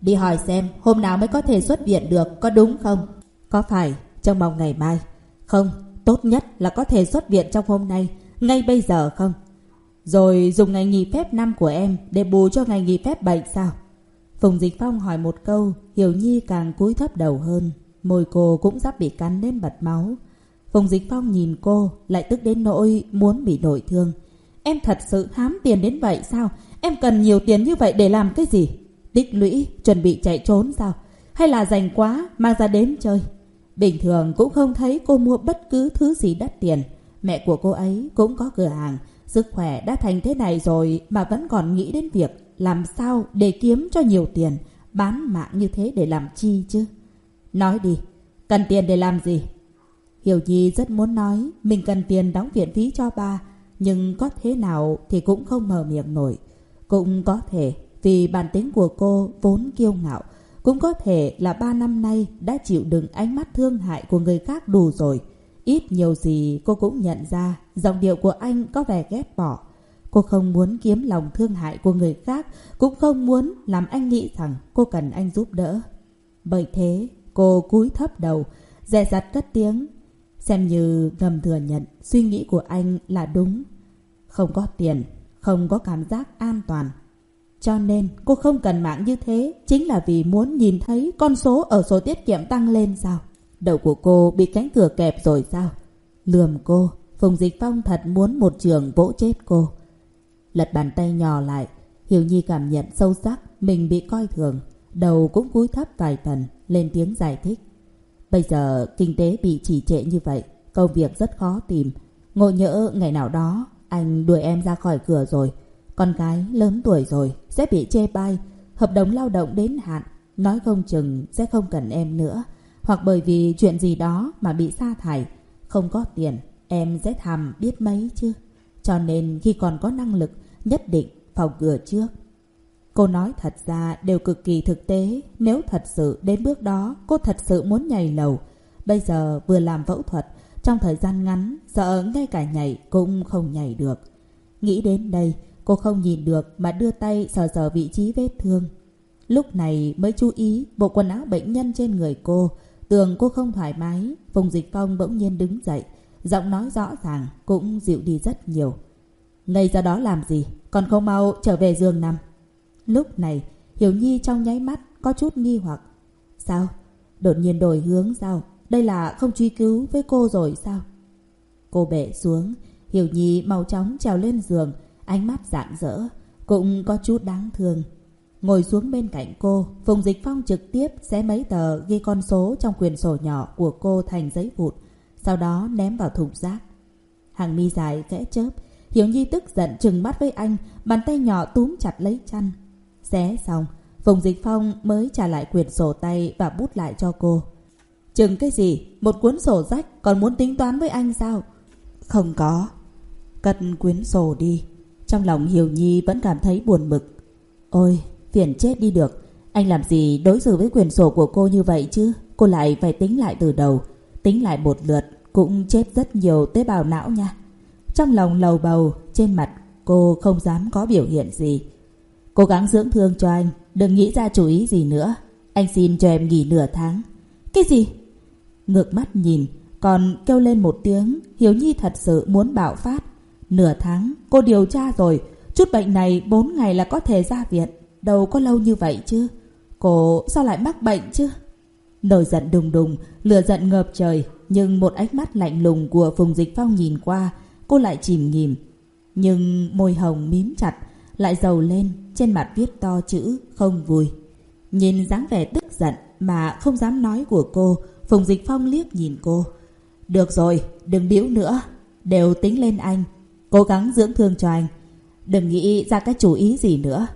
Đi hỏi xem hôm nào mới có thể xuất viện được, Có đúng không? Có phải trong vòng ngày mai? Không, tốt nhất là có thể xuất viện trong hôm nay, Ngay bây giờ không? Rồi dùng ngày nghỉ phép năm của em Để bù cho ngày nghỉ phép bệnh sao? Phùng Dịch Phong hỏi một câu, Hiểu Nhi càng cúi thấp đầu hơn. Môi cô cũng sắp bị cắn đến bật máu. Phùng Dịch Phong nhìn cô, Lại tức đến nỗi muốn bị nội thương. Em thật sự hám tiền đến vậy sao? Em cần nhiều tiền như vậy để làm cái gì? Tích lũy, chuẩn bị chạy trốn sao? Hay là dành quá mang ra đếm chơi? Bình thường cũng không thấy cô mua bất cứ thứ gì đắt tiền. Mẹ của cô ấy cũng có cửa hàng. Sức khỏe đã thành thế này rồi Mà vẫn còn nghĩ đến việc làm sao để kiếm cho nhiều tiền Bán mạng như thế để làm chi chứ Nói đi Cần tiền để làm gì Hiểu Nhi rất muốn nói Mình cần tiền đóng viện phí cho ba Nhưng có thế nào thì cũng không mở miệng nổi Cũng có thể vì bản tính của cô vốn kiêu ngạo, cũng có thể là ba năm nay đã chịu đựng ánh mắt thương hại của người khác đủ rồi. Ít nhiều gì cô cũng nhận ra giọng điệu của anh có vẻ ghét bỏ. Cô không muốn kiếm lòng thương hại của người khác, cũng không muốn làm anh nghĩ rằng cô cần anh giúp đỡ. Bởi thế, cô cúi thấp đầu, dè dặt cất tiếng, xem như ngầm thừa nhận suy nghĩ của anh là đúng. Không có tiền, không có cảm giác an toàn, cho nên cô không cần mạng như thế Chính là vì muốn nhìn thấy con số ở sổ tiết kiệm tăng lên sao Đầu của cô bị cánh cửa kẹp rồi sao Lườm cô Phùng Dịch Phong thật muốn một trường vỗ chết cô Lật bàn tay nhỏ lại. Hiểu Nhi cảm nhận sâu sắc Mình bị coi thường Đầu cũng cúi thấp vài phần Lên tiếng giải thích. Bây giờ kinh tế bị trì trệ như vậy Công việc rất khó tìm. Ngộ nhỡ ngày nào đó Anh đuổi em ra khỏi cửa rồi. Con gái lớn tuổi rồi sẽ bị chê bai, hợp đồng lao động đến hạn, nói không chừng sẽ không cần em nữa. Hoặc bởi vì chuyện gì đó mà bị sa thải, không có tiền, em sẽ thầm biết mấy chứ. Cho nên khi còn có năng lực, nhất định phòng ngừa trước. Cô nói thật ra đều cực kỳ thực tế, nếu thật sự đến bước đó, cô thật sự muốn nhảy lầu. Bây giờ vừa làm phẫu thuật, trong thời gian ngắn, sợ ngay cả nhảy cũng không nhảy được. Nghĩ đến đây, Cô không nhìn được mà đưa tay sờ sờ vị trí vết thương. Lúc này mới chú ý bộ quần áo bệnh nhân trên người cô. Tường cô không thoải mái. Phùng Dịch Phong bỗng nhiên đứng dậy. Giọng nói rõ ràng cũng dịu đi rất nhiều. Ngây ra đó làm gì? Còn không mau trở về giường nằm. Lúc này Hiểu Nhi trong nháy mắt có chút nghi hoặc. Sao? Đột nhiên đổi hướng sao? Đây là không truy cứu với cô rồi sao? Cô bệ xuống. Hiểu Nhi mau chóng trèo lên giường ánh mắt rạng rỡ, cũng có chút đáng thương. Ngồi xuống bên cạnh cô, Phùng Dịch Phong trực tiếp xé mấy tờ ghi con số trong quyền sổ nhỏ của cô thành giấy vụt, sau đó ném vào thùng rác. Hàng mi dài kẽ chớp, Hiểu Nhi tức giận trừng mắt với anh, bàn tay nhỏ túm chặt lấy chăn. Xé xong, Phùng Dịch Phong mới trả lại quyển sổ tay và bút lại cho cô. Chừng cái gì? Một cuốn sổ rách còn muốn tính toán với anh sao? Không có. Cất quyến sổ đi. Trong lòng Hiểu Nhi vẫn cảm thấy buồn bực. Ôi, phiền chết đi được. Anh làm gì đối xử với quyển sổ của cô như vậy chứ? Cô lại phải tính lại từ đầu. Tính lại một lượt cũng chết rất nhiều tế bào não nha. Trong lòng lầu bầu, trên mặt cô không dám có biểu hiện gì. Cố gắng dưỡng thương cho anh, đừng nghĩ ra chủ ý gì nữa. Anh xin cho em nghỉ nửa tháng. Cái gì? Ngược mắt nhìn, còn kêu lên một tiếng, Hiếu Nhi thật sự muốn bạo phát. Nửa tháng, cô điều tra rồi, chút bệnh này 4 ngày là có thể ra viện. Đâu có lâu như vậy chứ. Cô sao lại mắc bệnh chứ? Nổi giận đùng đùng, lửa giận ngợp trời, nhưng một ánh mắt lạnh lùng của Phùng Dịch Phong nhìn qua, cô lại chìm nghỉm. Nhưng môi hồng mím chặt, lại dầu lên, trên mặt viết to chữ không vui. Nhìn dáng vẻ tức giận mà không dám nói của cô, Phùng Dịch Phong liếc nhìn cô. Được rồi, đừng biếu nữa, đều tính lên anh, cố gắng dưỡng thương cho anh. Đừng nghĩ ra cái chủ ý gì nữa.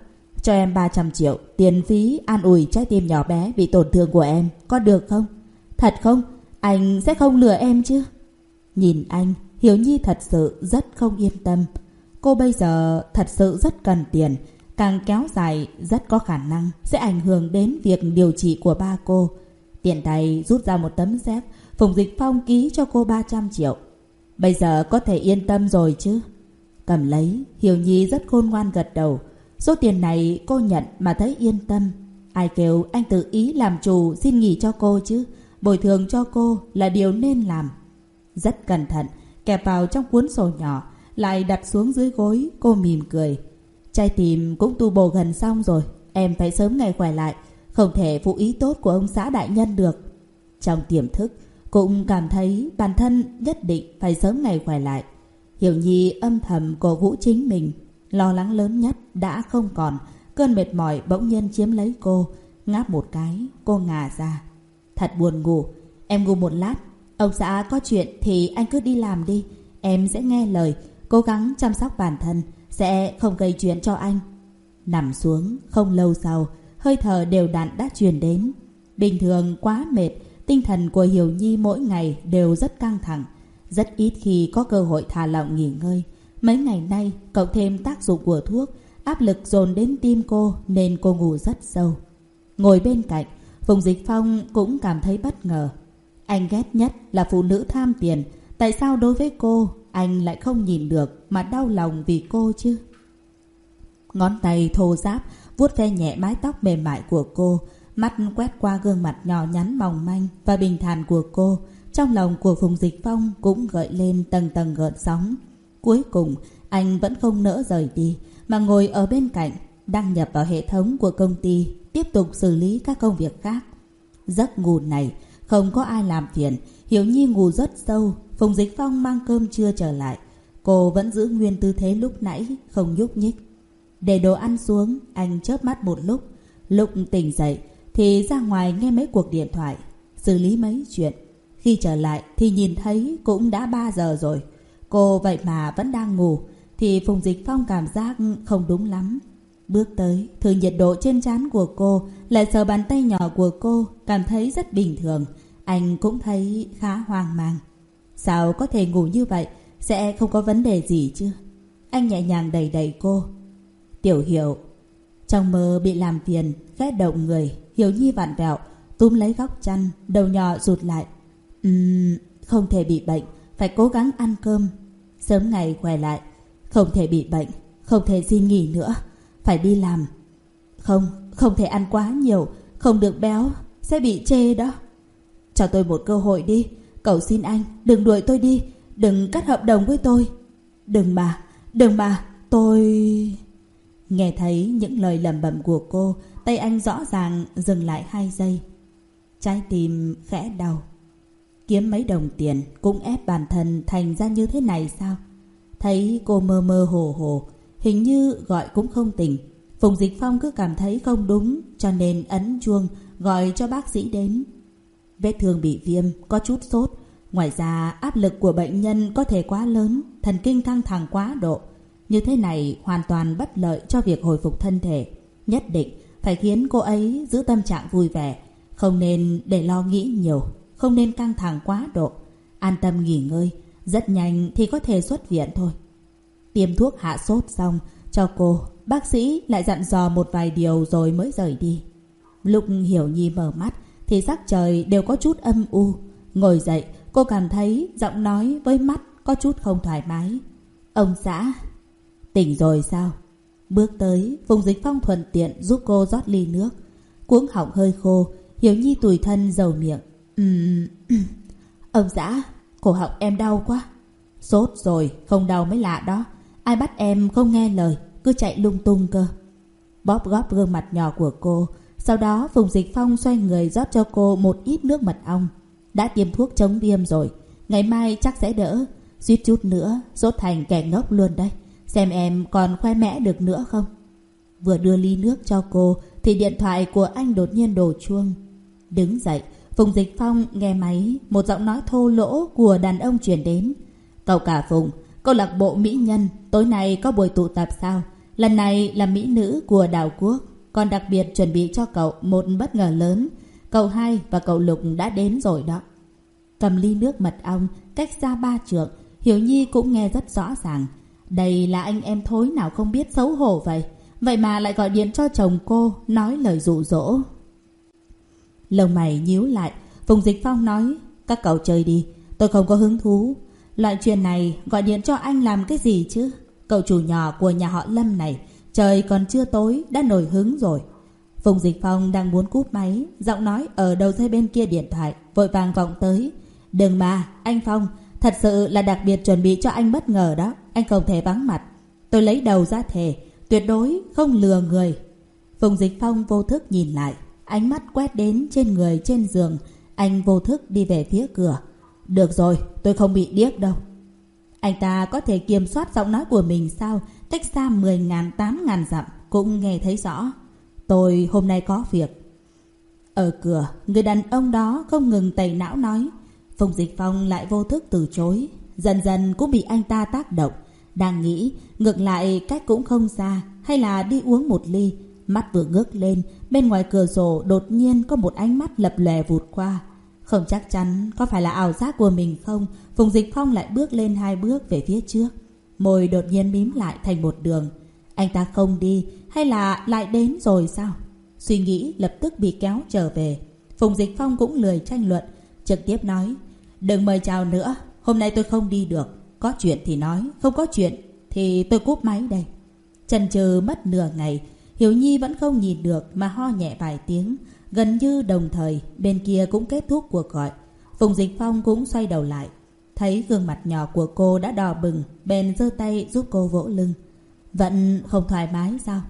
Cho em 300 triệu, tiền phí an ủi trái tim nhỏ bé bị tổn thương của em, có được không? Thật không? Anh sẽ không lừa em chứ? Nhìn anh, Hiểu Nhi thật sự rất không yên tâm. Cô bây giờ thật sự rất cần tiền, càng kéo dài rất có khả năng sẽ ảnh hưởng đến việc điều trị của ba cô. Tiện tay rút ra một tấm xếp, Phùng Dịch Phong ký cho cô 300 triệu. Bây giờ có thể yên tâm rồi chứ? Cầm lấy, Hiểu Nhi rất khôn ngoan gật đầu. Số tiền này cô nhận mà thấy yên tâm. Ai kêu anh tự ý làm chủ xin nghỉ cho cô chứ. Bồi thường cho cô là điều nên làm. Rất cẩn thận, kẹp vào trong cuốn sổ nhỏ, lại đặt xuống dưới gối, cô mỉm cười. Trai tìm cũng tu bổ gần xong rồi, em phải sớm ngày khỏe lại, không thể phụ ý tốt của ông xã đại nhân được. Trong tiềm thức, cũng cảm thấy bản thân nhất định phải sớm ngày khỏe lại. Hiểu Nhi âm thầm cổ vũ chính mình, lo lắng lớn nhất đã không còn, cơn mệt mỏi bỗng nhiên chiếm lấy cô, ngáp một cái, cô ngả ra. Thật buồn ngủ, em ngủ một lát, ông xã có chuyện thì anh cứ đi làm đi, em sẽ nghe lời, cố gắng chăm sóc bản thân, sẽ không gây chuyện cho anh. Nằm xuống, không lâu sau, hơi thở đều đặn đã truyền đến. Bình thường quá mệt, tinh thần của Hiểu Nhi mỗi ngày đều rất căng thẳng, rất ít khi có cơ hội thả lỏng nghỉ ngơi. Mấy ngày nay, cộng thêm tác dụng của thuốc, áp lực dồn đến tim cô nên cô ngủ rất sâu. Ngồi bên cạnh, Phùng Dịch Phong cũng cảm thấy bất ngờ. Anh ghét nhất là phụ nữ tham tiền. Tại sao đối với cô, anh lại không nhìn được mà đau lòng vì cô chứ? Ngón tay thô ráp, vuốt ve nhẹ mái tóc mềm mại của cô, mắt quét qua gương mặt nhỏ nhắn mỏng manh và bình thản của cô. Trong lòng của Phùng Dịch Phong cũng gợi lên tầng tầng gợn sóng. Cuối cùng, anh vẫn không nỡ rời đi, mà ngồi ở bên cạnh, đăng nhập vào hệ thống của công ty, tiếp tục xử lý các công việc khác. Giấc ngủ này, không có ai làm phiền, Hiểu Nhi ngủ rất sâu, Phùng Dịch Phong mang cơm trưa trở lại. Cô vẫn giữ nguyên tư thế lúc nãy, không nhúc nhích. Để đồ ăn xuống, anh chớp mắt một lúc. Lúc tỉnh dậy, thì ra ngoài nghe mấy cuộc điện thoại, xử lý mấy chuyện. Khi trở lại thì nhìn thấy cũng đã 3 giờ rồi. Cô vậy mà vẫn đang ngủ, thì Phùng Dịch Phong cảm giác không đúng lắm. Bước tới, thử nhiệt độ trên trán của cô, lại sờ bàn tay nhỏ của cô, cảm thấy rất bình thường. Anh cũng thấy khá hoang mang. Sao có thể ngủ như vậy, sẽ không có vấn đề gì chứ? Anh nhẹ nhàng đẩy đẩy cô. Tiểu hiểu, trong mơ bị làm phiền, ghét động người, Hiểu Nhi vặn vẹo, túm lấy góc chăn, đầu nhỏ rụt lại. Uhm, không thể bị bệnh, phải cố gắng ăn cơm. Sớm ngày khỏe lại, không thể bị bệnh, không thể xin nghỉ nữa, phải đi làm. Không, không thể ăn quá nhiều, không được béo, sẽ bị chê đó. Cho tôi một cơ hội đi, cầu xin anh, đừng đuổi tôi đi, đừng cắt hợp đồng với tôi. Đừng mà, đừng mà, tôi... Nghe thấy những lời lẩm bẩm của cô, tay anh rõ ràng dừng lại hai giây. Trái tim khẽ đau. Kiếm mấy đồng tiền cũng ép bản thân thành ra như thế này sao? Thấy cô mơ mơ hồ hồ, hình như gọi cũng không tỉnh. Phùng Dịch Phong cứ cảm thấy không đúng cho nên ấn chuông gọi cho bác sĩ đến. Vết thương bị viêm, có chút sốt. Ngoài ra áp lực của bệnh nhân có thể quá lớn, thần kinh căng thẳng quá độ. Như thế này hoàn toàn bất lợi cho việc hồi phục thân thể. Nhất định phải khiến cô ấy giữ tâm trạng vui vẻ, không nên để lo nghĩ nhiều, không nên căng thẳng quá độ. An tâm nghỉ ngơi, rất nhanh thì có thể xuất viện thôi. Tiêm thuốc hạ sốt xong cho cô, bác sĩ lại dặn dò một vài điều rồi mới rời đi. Lúc Hiểu Nhi mở mắt thì sắc trời đều có chút âm u. Ngồi dậy, cô cảm thấy giọng nói với mắt có chút không thoải mái. Ông xã, tỉnh rồi sao? Bước tới, vùng Dịch Phong thuận tiện giúp cô rót ly nước. Cuống họng hơi khô, Hiểu Nhi tủi thân dầu miệng. Ừm... ông xã, cổ họng em đau quá. Sốt rồi, không đau mới lạ đó. Ai bắt em không nghe lời, cứ chạy lung tung cơ. Bóp góp gương mặt nhỏ của cô, sau đó Phùng Dịch Phong xoay người rót cho cô một ít nước mật ong. Đã tiêm thuốc chống viêm rồi, ngày mai chắc sẽ đỡ. Suýt chút nữa, sốt thành kẻ ngốc luôn đây. Xem em còn khoe mẽ được nữa không? Vừa đưa ly nước cho cô thì điện thoại của anh đột nhiên đổ chuông. Đứng dậy, Phùng Dịch Phong nghe máy, một giọng nói thô lỗ của đàn ông truyền đến. Cậu cả Phùng, câu lạc bộ mỹ nhân, tối nay có buổi tụ tập sao? Lần này là mỹ nữ của đảo quốc, còn đặc biệt chuẩn bị cho cậu một bất ngờ lớn. Cậu hai và cậu Lục đã đến rồi đó. Cầm ly nước mật ong, cách xa ba trượng, Hiểu Nhi cũng nghe rất rõ ràng. Đây là anh em thối nào không biết xấu hổ vậy. Vậy mà lại gọi điện cho chồng cô, nói lời dụ dỗ. Lông mày nhíu lại, Phùng Dịch Phong nói, các cậu chơi đi, tôi không có hứng thú. Loại chuyện này gọi điện cho anh làm cái gì chứ? Cậu chủ nhỏ của nhà họ Lâm này, trời còn chưa tối đã nổi hứng rồi. Phùng Dịch Phong đang muốn cúp máy, giọng nói ở đầu dây bên kia điện thoại, vội vàng vọng tới. Đừng mà, anh Phong, thật sự là đặc biệt chuẩn bị cho anh bất ngờ đó, anh không thể vắng mặt. Tôi lấy đầu ra thề, tuyệt đối không lừa người. Phùng Dịch Phong vô thức nhìn lại, ánh mắt quét đến trên người trên giường, anh vô thức đi về phía cửa. Được rồi, tôi không bị điếc đâu. Anh ta có thể kiểm soát giọng nói của mình sao? Cách xa 10.000, 8.000 dặm cũng nghe thấy rõ. Tôi hôm nay có việc. Ở cửa, người đàn ông đó không ngừng tẩy não nói. Phùng Dịch Phong lại vô thức từ chối. Dần dần cũng bị anh ta tác động. Đang nghĩ, ngược lại cách cũng không xa, hay là đi uống một ly. Mắt vừa ngước lên, bên ngoài cửa sổ đột nhiên có một ánh mắt lập lè vụt qua. Không chắc chắn có phải là ảo giác của mình không, Phùng Dịch Phong lại bước lên hai bước về phía trước. Môi đột nhiên mím lại thành một đường. Anh ta không đi hay là lại đến rồi sao? Suy nghĩ lập tức bị kéo trở về. Phùng Dịch Phong cũng lười tranh luận, trực tiếp nói. Đừng mời chào nữa, hôm nay tôi không đi được. Có chuyện thì nói, không có chuyện thì tôi cúp máy đây. Chần chừ mất nửa ngày, Hiểu Nhi vẫn không nhìn được mà ho nhẹ vài tiếng. Gần như đồng thời, bên kia cũng kết thúc cuộc gọi. Phùng Dịch Phong cũng xoay đầu lại. Thấy gương mặt nhỏ của cô đã đỏ bừng, bèn giơ tay giúp cô vỗ lưng. Vẫn không thoải mái sao?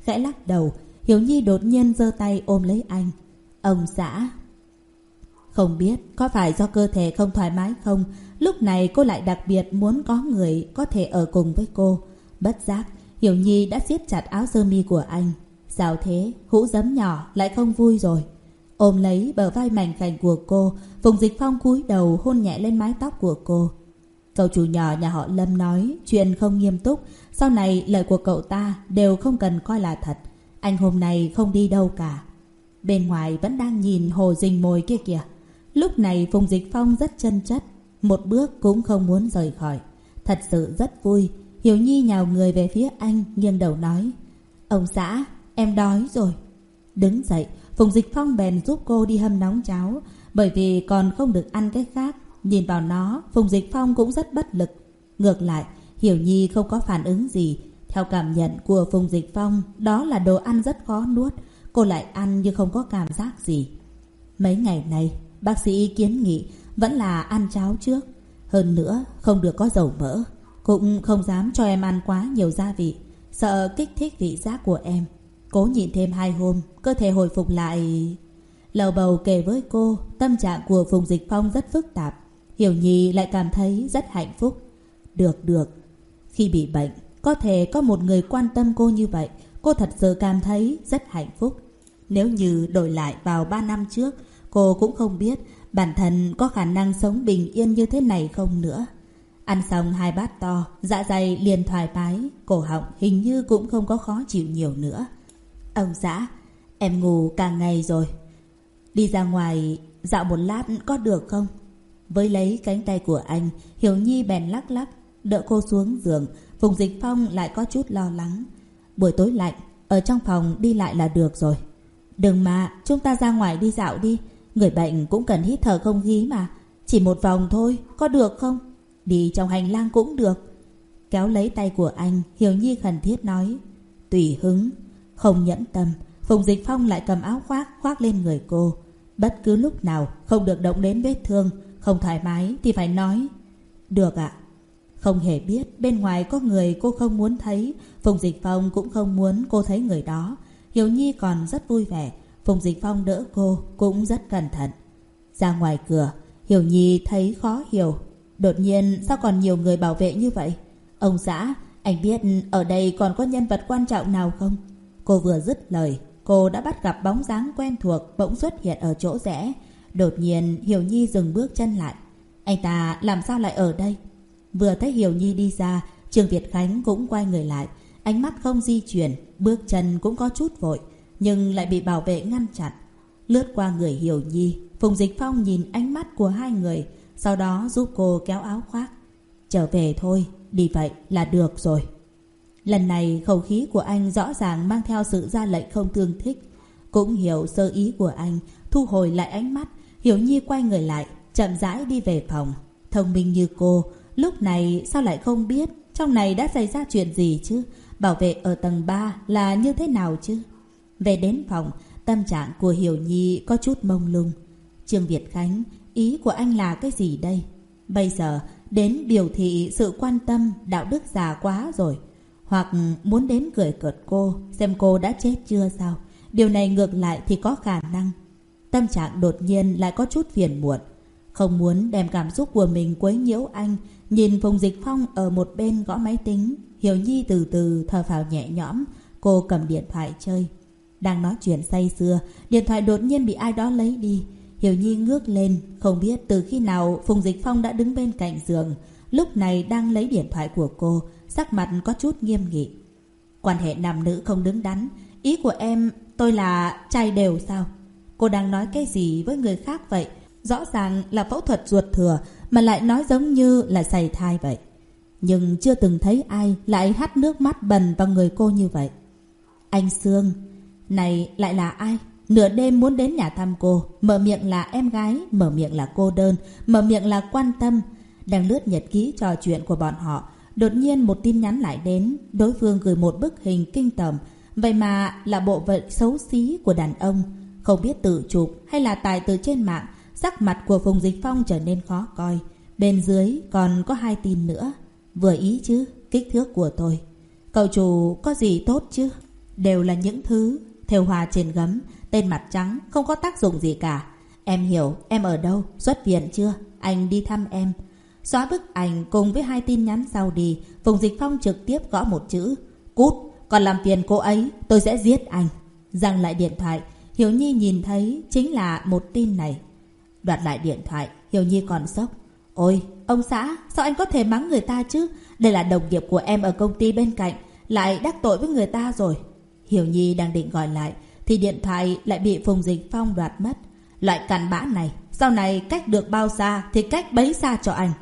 Khẽ lắc đầu, Hiểu Nhi đột nhiên giơ tay ôm lấy anh. Ông xã. Không biết có phải do cơ thể không thoải mái không, lúc này cô lại đặc biệt muốn có người có thể ở cùng với cô. Bất giác, Hiểu Nhi đã siết chặt áo sơ mi của anh. Sao thế, hũ giấm nhỏ lại không vui rồi. Ôm lấy bờ vai mảnh khảnh của cô, Phùng Dịch Phong cúi đầu hôn nhẹ lên mái tóc của cô. Cậu chủ nhỏ nhà họ Lâm nói chuyện không nghiêm túc, sau này lời của cậu ta đều không cần coi là thật. Anh hôm nay không đi đâu cả. Bên ngoài vẫn đang nhìn hồ rình mồi kia kìa. Lúc này Phùng Dịch Phong rất chân chất, một bước cũng không muốn rời khỏi. Thật sự rất vui. Hiểu Nhi nhào người về phía anh, nghiêng đầu nói. Ông xã, em đói rồi. Đứng dậy, Phùng Dịch Phong bèn giúp cô đi hâm nóng cháo, bởi vì còn không được ăn cái khác. Nhìn vào nó, Phùng Dịch Phong cũng rất bất lực. Ngược lại, Hiểu Nhi không có phản ứng gì. Theo cảm nhận của Phùng Dịch Phong, đó là đồ ăn rất khó nuốt. Cô lại ăn nhưng không có cảm giác gì. Mấy ngày này, bác sĩ kiến nghị vẫn là ăn cháo trước. Hơn nữa, không được có dầu mỡ. Cũng không dám cho em ăn quá nhiều gia vị. Sợ kích thích vị giác của em. Cố nhịn thêm hai hôm, cơ thể hồi phục lại... Lầu bầu kể với cô, tâm trạng của Phùng Dịch Phong rất phức tạp. Hiểu Nhi lại cảm thấy rất hạnh phúc. Được, được. Khi bị bệnh, có thể có một người quan tâm cô như vậy, cô thật sự cảm thấy rất hạnh phúc. Nếu như đổi lại vào 3 năm trước, cô cũng không biết bản thân có khả năng sống bình yên như thế này không nữa. Ăn xong hai bát to, dạ dày liền thoải mái, cổ họng hình như cũng không có khó chịu nhiều nữa. Ông xã, em ngủ cả ngày rồi. Đi ra ngoài dạo một lát có được không? Với lấy cánh tay của anh, Hiểu Nhi bèn lắc lắc. đỡ cô xuống giường. Phùng Dịch Phong lại có chút lo lắng. Buổi tối lạnh, ở trong phòng đi lại là được rồi. Đừng mà, chúng ta ra ngoài đi dạo đi. Người bệnh cũng cần hít thở không khí mà. Chỉ một vòng thôi, có được không? Đi trong hành lang cũng được. Kéo lấy tay của anh, Hiểu Nhi khẩn thiết nói. Tùy hứng, không nhẫn tâm. Phùng Dịch Phong lại cầm áo khoác khoác lên người cô. Bất cứ lúc nào không được động đến vết thương, không thoải mái thì phải nói. Được ạ. Không hề biết bên ngoài có người cô không muốn thấy, Phùng Dịch Phong cũng không muốn cô thấy người đó. Hiểu Nhi còn rất vui vẻ, Phùng Dịch Phong đỡ cô cũng rất cẩn thận. Ra ngoài cửa, Hiểu Nhi thấy khó hiểu. Đột nhiên sao còn nhiều người bảo vệ như vậy? Ông xã, anh biết ở đây còn có nhân vật quan trọng nào không? Cô vừa dứt lời, cô đã bắt gặp bóng dáng quen thuộc bỗng xuất hiện ở chỗ rẽ. Đột nhiên Hiểu Nhi dừng bước chân lại. Anh ta làm sao lại ở đây? Vừa thấy Hiểu Nhi đi ra, Trương Việt Khánh cũng quay người lại. Ánh mắt không di chuyển, bước chân cũng có chút vội, nhưng lại bị bảo vệ ngăn chặn. Lướt qua người Hiểu Nhi, Phùng Dịch Phong nhìn ánh mắt của hai người, sau đó giúp cô kéo áo khoác. Trở về thôi, đi vậy là được rồi. Lần này khẩu khí của anh rõ ràng mang theo sự ra lệnh không tương thích. Cũng hiểu sơ ý của anh, thu hồi lại ánh mắt, Hiểu Nhi quay người lại, chậm rãi đi về phòng. Thông minh như cô, lúc này sao lại không biết trong này đã xảy ra chuyện gì chứ? Bảo vệ ở tầng 3 là như thế nào chứ? Về đến phòng, tâm trạng của Hiểu Nhi có chút mông lung. Trương Việt Khánh, ý của anh là cái gì đây? Bây giờ đến biểu thị sự quan tâm đạo đức già quá rồi. Hoặc muốn đến cười cợt cô, xem cô đã chết chưa sao? Điều này ngược lại thì có khả năng. Tâm trạng đột nhiên lại có chút phiền muộn. Không muốn đem cảm xúc của mình quấy nhiễu anh, nhìn Phùng Dịch Phong ở một bên gõ máy tính. Hiểu Nhi từ từ thở phào nhẹ nhõm, cô cầm điện thoại chơi. Đang nói chuyện say sưa, điện thoại đột nhiên bị ai đó lấy đi. Hiểu Nhi ngước lên, không biết từ khi nào Phùng Dịch Phong đã đứng bên cạnh giường. Lúc này đang lấy điện thoại của cô, sắc mặt có chút nghiêm nghị. Quan hệ nam nữ không đứng đắn, ý của em tôi là trai đều sao? Cô đang nói cái gì với người khác vậy? Rõ ràng là phẫu thuật ruột thừa mà lại nói giống như là sảy thai vậy. Nhưng chưa từng thấy ai lại hắt nước mắt bần vào người cô như vậy. Anh Sương, này lại là ai? Nửa đêm muốn đến nhà thăm cô, mở miệng là em gái, mở miệng là cô đơn, mở miệng là quan tâm. Đang lướt nhật ký trò chuyện của bọn họ, đột nhiên một tin nhắn lại đến, đối phương gửi một bức hình kinh tởm, vậy mà là bộ phận xấu xí của đàn ông, không biết tự chụp hay là tài từ trên mạng, sắc mặt của Phùng Dịch Phong trở nên khó coi. Bên dưới còn có hai tin nữa. Vừa ý chứ, kích thước của tôi. Cậu chủ có gì tốt chứ? Đều là những thứ theo hòa trên gấm, tên mặt trắng, không có tác dụng gì cả. Em hiểu, em ở đâu, xuất viện chưa? Anh đi thăm em. Xóa bức ảnh cùng với hai tin nhắn sau đi, Phùng Dịch Phong trực tiếp gõ một chữ. Cút, còn làm phiền cô ấy, tôi sẽ giết anh. Giang lại điện thoại, Hiểu Nhi nhìn thấy chính là một tin này. Đoạt lại điện thoại, Hiểu Nhi còn sốc. Ôi, ông xã, sao anh có thể mắng người ta chứ? Đây là đồng nghiệp của em ở công ty bên cạnh, lại đắc tội với người ta rồi. Hiểu Nhi đang định gọi lại, thì điện thoại lại bị Phùng Dịch Phong đoạt mất. Loại cặn bã này, sau này cách được bao xa thì cách bấy xa cho anh.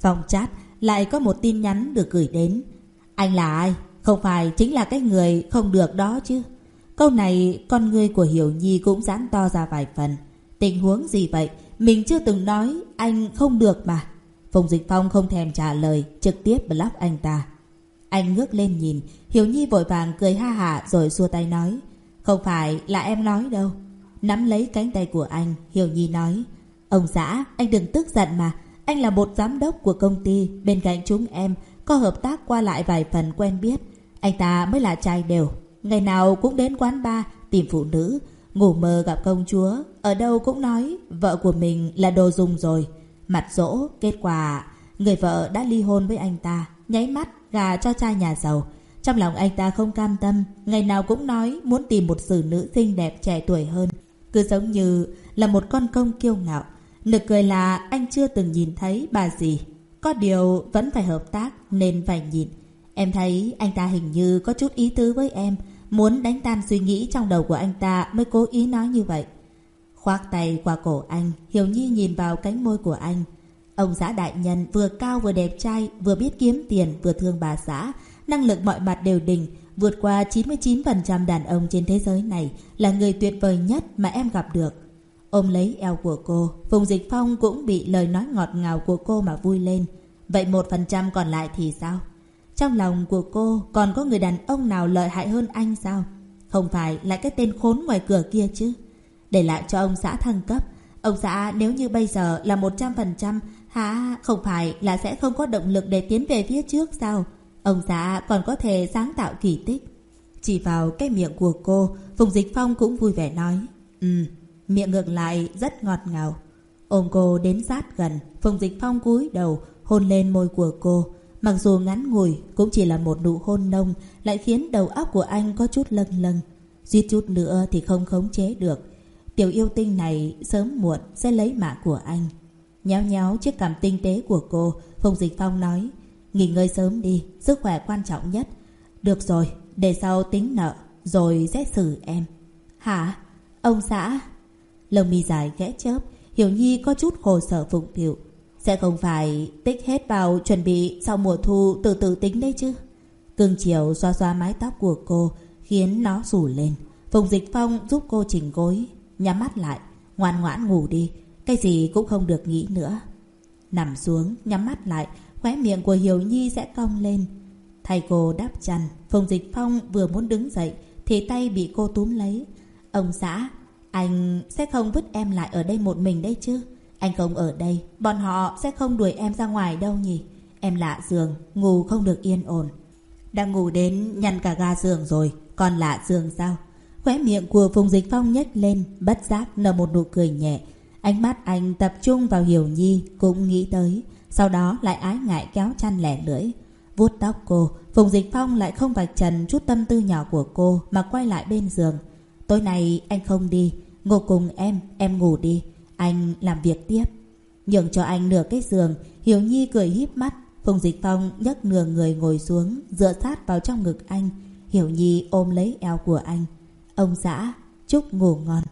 Phòng chat lại có một tin nhắn được gửi đến. Anh là ai? Không phải chính là cái người không được đó chứ. Câu này con người của Hiểu Nhi cũng giãn to ra vài phần. Tình huống gì vậy? Mình chưa từng nói anh không được mà. Phùng Dịch Phong không thèm trả lời, trực tiếp block anh ta. Anh ngước lên nhìn, Hiểu Nhi vội vàng cười ha hả rồi xua tay nói. Không phải là em nói đâu. Nắm lấy cánh tay của anh, Hiểu Nhi nói. Ông xã, anh đừng tức giận mà. Anh là một giám đốc của công ty, bên cạnh chúng em, có hợp tác qua lại vài phần quen biết. Anh ta mới là trai đều. Ngày nào cũng đến quán bar, tìm phụ nữ, ngủ mơ gặp công chúa. Ở đâu cũng nói vợ của mình là đồ dùng rồi. Mặt dỗ, kết quả người vợ đã ly hôn với anh ta, nháy mắt gà cho trai nhà giàu. Trong lòng anh ta không cam tâm, ngày nào cũng nói muốn tìm một xử nữ xinh đẹp trẻ tuổi hơn. Cứ giống như là một con công kiêu ngạo. Nực cười là anh chưa từng nhìn thấy bà gì. Có điều vẫn phải hợp tác nên phải nhìn. Em thấy anh ta hình như có chút ý tứ với em, muốn đánh tan suy nghĩ trong đầu của anh ta mới cố ý nói như vậy. Khoác tay qua cổ anh, Hiểu Nhi nhìn vào cánh môi của anh. Ông xã đại nhân vừa cao vừa đẹp trai, vừa biết kiếm tiền, vừa thương bà xã, năng lực mọi mặt đều đỉnh, vượt qua 99% đàn ông trên thế giới này là người tuyệt vời nhất mà em gặp được. Ôm lấy eo của cô, Phùng Dịch Phong cũng bị lời nói ngọt ngào của cô mà vui lên. Vậy một phần trăm còn lại thì sao? Trong lòng của cô còn có người đàn ông nào lợi hại hơn anh sao? Không phải là cái tên khốn ngoài cửa kia chứ? Để lại cho ông xã thăng cấp. Ông xã nếu như bây giờ là 100% hả? Không phải là sẽ không có động lực để tiến về phía trước sao? Ông xã còn có thể sáng tạo kỳ tích. Chỉ vào cái miệng của cô, Phùng Dịch Phong cũng vui vẻ nói. Ừ, miệng ngược lại rất ngọt ngào. Ôm cô đến sát gần, Phùng Dịch Phong cúi đầu hôn lên môi của cô. Mặc dù ngắn ngủi cũng chỉ là một nụ hôn nông lại khiến đầu óc của anh có chút lâng lâng. duy chút nữa thì không khống chế được. Tiểu yêu tinh này sớm muộn sẽ lấy mạng của anh. Nhéo nhéo chiếc cằm tinh tế của cô, Phùng Dịch Phong nói Nghỉ ngơi sớm đi, sức khỏe quan trọng nhất. Được rồi, để sau tính nợ, rồi xét xử em. Hả? Ông xã? Lông mi dài ghé chớp, Hiểu Nhi có chút khổ sở phụng phịu. Sẽ không phải tích hết vào chuẩn bị sau mùa thu từ từ tính đấy chứ. cương chiều xoa xoa mái tóc của cô, khiến nó rủ lên. Phùng Dịch Phong giúp cô chỉnh gối, nhắm mắt lại, ngoan ngoãn ngủ đi, cái gì cũng không được nghĩ nữa. Nằm xuống, nhắm mắt lại, khóe miệng của Hiểu Nhi sẽ cong lên. Thầy cô đáp chăn, Phùng Dịch Phong vừa muốn đứng dậy thì tay bị cô túm lấy. Ông xã, anh sẽ không vứt em lại ở đây một mình đấy chứ. Anh không ở đây, bọn họ sẽ không đuổi em ra ngoài đâu nhỉ. Em lạ giường, ngủ không được yên ổn. Đang ngủ đến nhăn cả ga giường rồi, còn lạ giường sao? Khóe miệng của Phùng Dịch Phong nhếch lên, bất giác nở một nụ cười nhẹ. Ánh mắt anh tập trung vào Hiểu Nhi, cũng nghĩ tới. Sau đó lại ái ngại kéo chăn lẻ lưỡi. Vuốt tóc cô, Phùng Dịch Phong lại không vạch trần chút tâm tư nhỏ của cô mà quay lại bên giường. Tối nay anh không đi, ngủ cùng em, em ngủ đi. Anh làm việc tiếp. Nhường cho anh nửa cái giường, Hiểu Nhi cười híp mắt. Phùng Dịch Phong nhấc nửa người ngồi xuống, dựa sát vào trong ngực anh. Hiểu Nhi ôm lấy eo của anh. Ông xã, chúc ngủ ngon.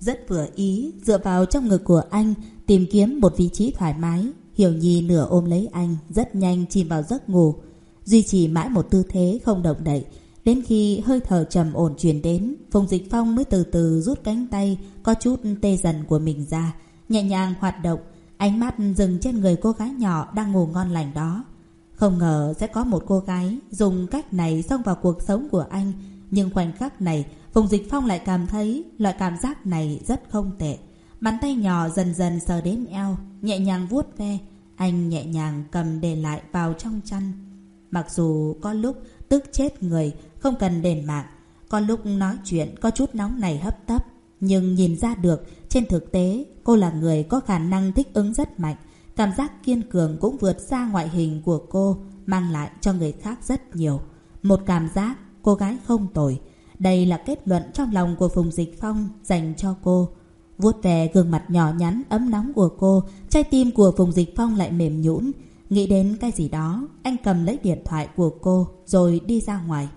Rất vừa ý, dựa vào trong ngực của anh, tìm kiếm một vị trí thoải mái. Hiểu Nhi nửa ôm lấy anh, rất nhanh chìm vào giấc ngủ. Duy trì mãi một tư thế không động đậy. Đến khi hơi thở trầm ổn truyền đến, Phùng Dịch Phong mới từ từ rút cánh tay có chút tê dần của mình ra, nhẹ nhàng hoạt động, ánh mắt dừng trên người cô gái nhỏ đang ngủ ngon lành đó. Không ngờ sẽ có một cô gái dùng cách này xông vào cuộc sống của anh, nhưng khoảnh khắc này Phùng Dịch Phong lại cảm thấy loại cảm giác này rất không tệ. Bàn tay nhỏ dần dần sờ đến eo, nhẹ nhàng vuốt ve. Anh nhẹ nhàng cầm để lại vào trong chăn. Mặc dù có lúc tức chết người, không cần đền mạng. Có lúc nói chuyện có chút nóng này hấp tấp. Nhưng nhìn ra được, trên thực tế, cô là người có khả năng thích ứng rất mạnh. Cảm giác kiên cường cũng vượt xa ngoại hình của cô, mang lại cho người khác rất nhiều. Một cảm giác, cô gái không tồi. Đây là kết luận trong lòng của Phùng Dịch Phong dành cho cô. Vuốt về gương mặt nhỏ nhắn ấm nóng của cô, trái tim của Phùng Dịch Phong lại mềm nhũn. Nghĩ đến cái gì đó, anh cầm lấy điện thoại của cô rồi đi ra ngoài.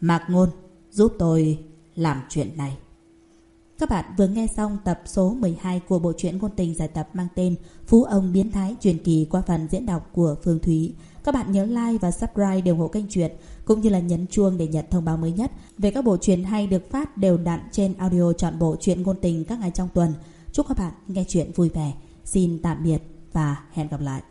Mạc Ngôn, giúp tôi làm chuyện này. Các bạn vừa nghe xong tập số 12 của bộ truyện ngôn tình giải tập mang tên Phú ông biến thái truyền kỳ qua phần diễn đọc của Phương Thúy. Các bạn nhớ like và subscribe để ủng hộ kênh truyện cũng như là nhấn chuông để nhận thông báo mới nhất về các bộ truyện hay được phát đều đặn trên audio chọn bộ truyện ngôn tình các ngày trong tuần. Chúc các bạn nghe truyện vui vẻ. Xin tạm biệt và hẹn gặp lại.